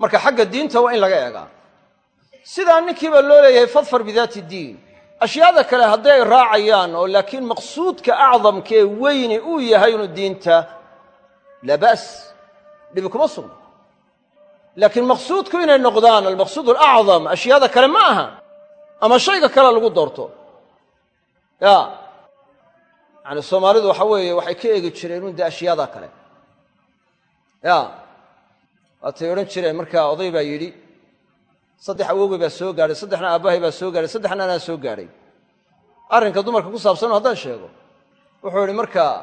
Marka xagga diinta waa in laga eegaa. Sidaa ninkiiba loo leeyahay fadfar bidaati ddiin ashyaada kale hadday ay raacayaan oo laakiin maqsuudka acdamkee weyni uu yahay inu diinta laa ba's dhibi kuma sugno. Laakiin maqsuudku inay noqdaan almaqsuud alacdam ashyaada kale ma aha. Ama shayga kale lagu doorto. Ya. Yacani soomaalidu waxa weeye waxay ka eegi jireen un dee ashyaada kale. Ya. Waatay odhan jireen markaa oday baa yidhi saddex awowgay baa soo gaadhay saddexna aabbahay baa soo gaadhay saddexna soo gaadhay arrinka dumarka ku saabsano haddaan sheego wuxuu idhi markaa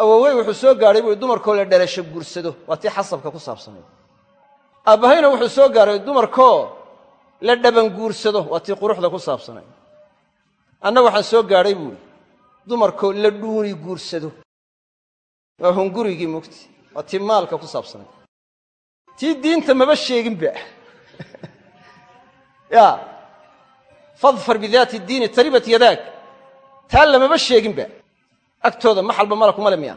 awowey wuxuu soo gaadhay buu dumarkoo la dhalasho guursado. Waa tii xasabka ku saabsanayd. Aabbahayna wuxuu soo gaadhay dumarkoo la dhaban guursado waa tii quruxda ku saabsanayd. Anna waxaan soo gaadhay buuhi dumarkoo la dhuuni guursado. Waa hungurigii mugti waa tii maalka ku saabsanayd. Tii diinta maba sheeginba ya fadfar bidaati ddiini taribat yadaak. Taa lamaba sheeginba. Agtooda maxalba mala kuma le miya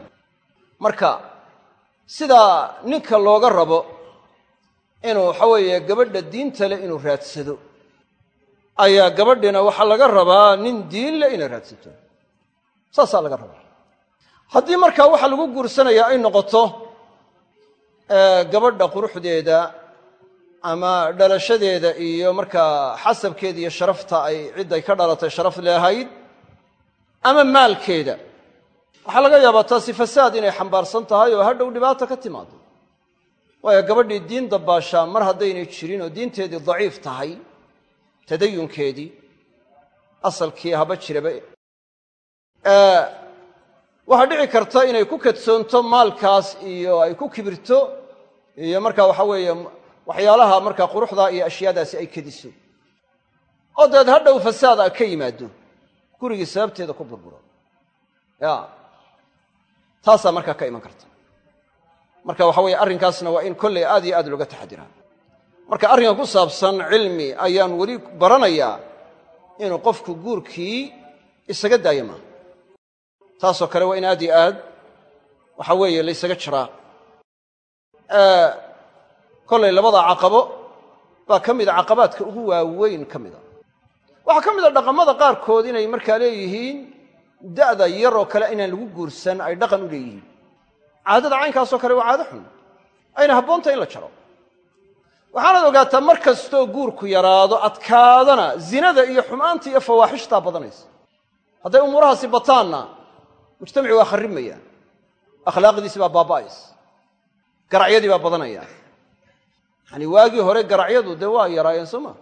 marka sidaa ninka looga rabo inuu waxa weeye gabadha diinta leh inuu raadsado ayaa gabadhina waxaa laga rabaa nin diin leh inay raadsato. Saasaa laga rabaa. Haddii markaa waxaa lagu guursanayaa ay noqoto gabadha quruxdeeda ama dhalashadeeda iyo markaa xasabkeeda iyo sharafta ay cidday ka dhalatay sharaf leehayd ama maalkeeda. Waxaa laga yaabaa taasi fasaad inay xambaarsan tahay oo hadhow dhibaata ka timaado. Waayo gabadhii diin dabbaashaa mar haddaynay jirin oo diinteedii daciif tahay tadayunkeedii asalkii haba jiraba. Waxaa dhici karta inay ku kadsoonto maalkaas iyo ay ku kibirto iyo markaa waxa weeye waxyaalaha markaa quruxda iyo ashyaadaasi ay kediso. Oo dabeed hadhow fasaad a ka yimaado. Gurigii sababteeda ku burburo. Ya. Taasaa markaa ka iman karta. Marka waxa weeye arrinkaasna waa in kolley aad iyo aad looga taxadiraa marka arrinka ku saabsan cilmi ayaan weli baranayaa inuu qofku guurkii isaga daayo maaha taasoo kale waa in aad iyo aad waxa weeye laysaga jiraa kollay labada caqabo baa ka mida caqabaadka ugu waaweyn ka mida waxaa ka mida dhaqamada qaarkood inay markaa leeyihiin da'da yar oo kale inaan lagu guursan ay dhaqan u leeyihiin. Caadada caynkaasoo kale waa caado xun ayna habboonta in la jaro. Waxaanaad ogaataa mar kastoo guurku yaraado adkaadana zinada iyo xumaanta iyo fawaaxishtaa badanaysa. Hadday umuurahaasi bataanna mujtamaci waa kharrimayaan akhlaaqdiisi baa baaba'aysa garacyadii baa badanaya yani waagii hore garacyadu dee waa yaraayeen soo maa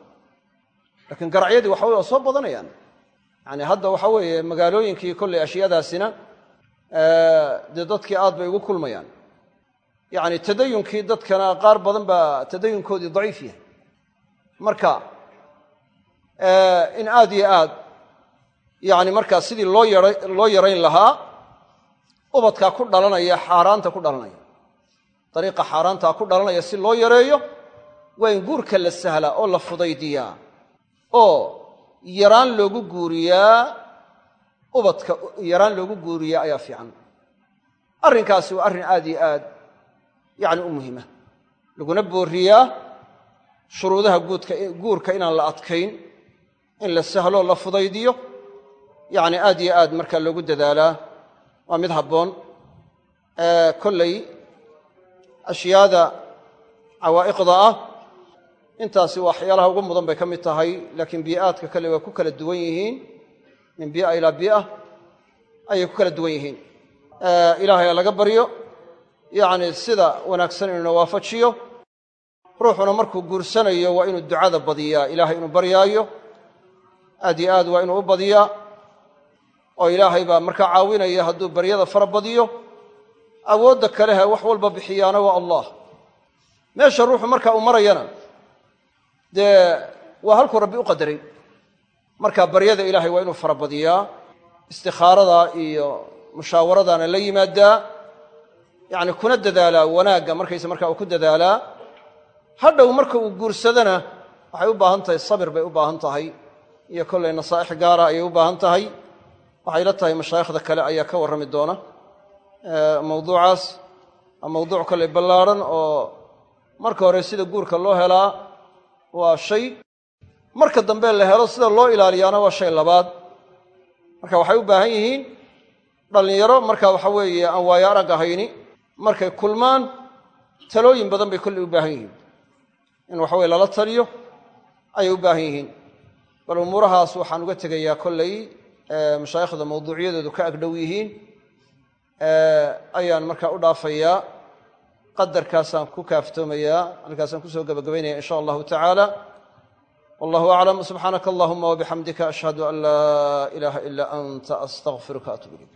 laakiin garacyadii waxa weye waa soo badanayaan. Yani hadda waxa weeye magaalooyinkii kollay ashyaadaasina dee dadkii aad bay ugu kulmayaan. Yacni tadayunkii dadkana qaar badan baa tadayunkoodii daciif yahay. Marka in aad iyo aad yacni markaa sidii loo yara loo yarayn lahaa ubadkaa ku dhalanaya xaaraanta ku dhalanaya. Dariiqa xaaraantaa ku dhalanaya si loo yareeyo waa in guurka la sahlaa oo la fudaydiyaa oo yaraan loogu guuriyaa ubadka yaraan loogu guuriyaa ayaa fiican. Arrinkaasi waa arrin aad iyo aad yacni u muhima laguna booriyaa shuruudaha guudka guurka inaan la adkayn in la sahlo la fudaydiyo. Yacni aad iyo aad markaa loogu dadaalaa waa mid habboon. Kolley ashyaada cawaa'iqda ah intaasi waxyaalaha ugu mudan bay ka mid tahay laakiin bii'aadka kale waa ku kala duwan yihiin. Min bii'a ilaa bii'a ayay ku kala duwan yihiin. Ilaahay laga baryo yacni sida wanaagsan inuuna waafajiyo ruuxuna markuu guursanayo waa inuu ducada badiyaa. Ilaahay inuu baryaayo aad yo aad waa inuu u badiyaa. Oo ilaahay baa markaa caawinaya hadduu baryada fara badiyo awoodda kalehe wax walba bixiyaana waa allah. Meesha ruuxu markaa uu marayana dee waa halkuu rabbi u qadaray. Markaa baryada ilaahay waa inuu fara badiyaa istikhaarada iyo mushaawaradana la yimaadaa. Yacni kuna dadaalaa wanaagga markaysa markaa uu ku dadaalaa. Hadhow marka uu guursadana waxay u baahan tahay sabir bay u baahan tahay. Iyo kollay nasaa'ix gaara ayay u baahan tahay. Waxay la tahay mashaayikhda kale ayaa ka warrami doona. Mawduucaas mawduuc kollay ballaarhan oo marka hore sida guurka loo helaa waa shay. Marka dambe la helo sida loo ilaaliyaana waa shay labaad. Marka waxay u baahan yihiin dhallinyaro marka waxa weeye aan waayo arag ahayni markay kulmaan talooyin badan bay kolley u baahan yihiin. In waxa weye lala taliyo ayay u baahan yihiin. Bal umuurahaas waxaan uga tegayaa kolley mashaayikhda mawduucyadoodu ka agdhow yihiin ayaan markaa u dhaafayaa qadarkaasaan ku kaaftoomayaa halkaasaan ku soo gabagabaynaya in sha allahu tacaala. Wallahu aclam subxaanaka allahuma wabixamdika ashhadu an laa ilaaha ila anta astaqfiruka atub ilayk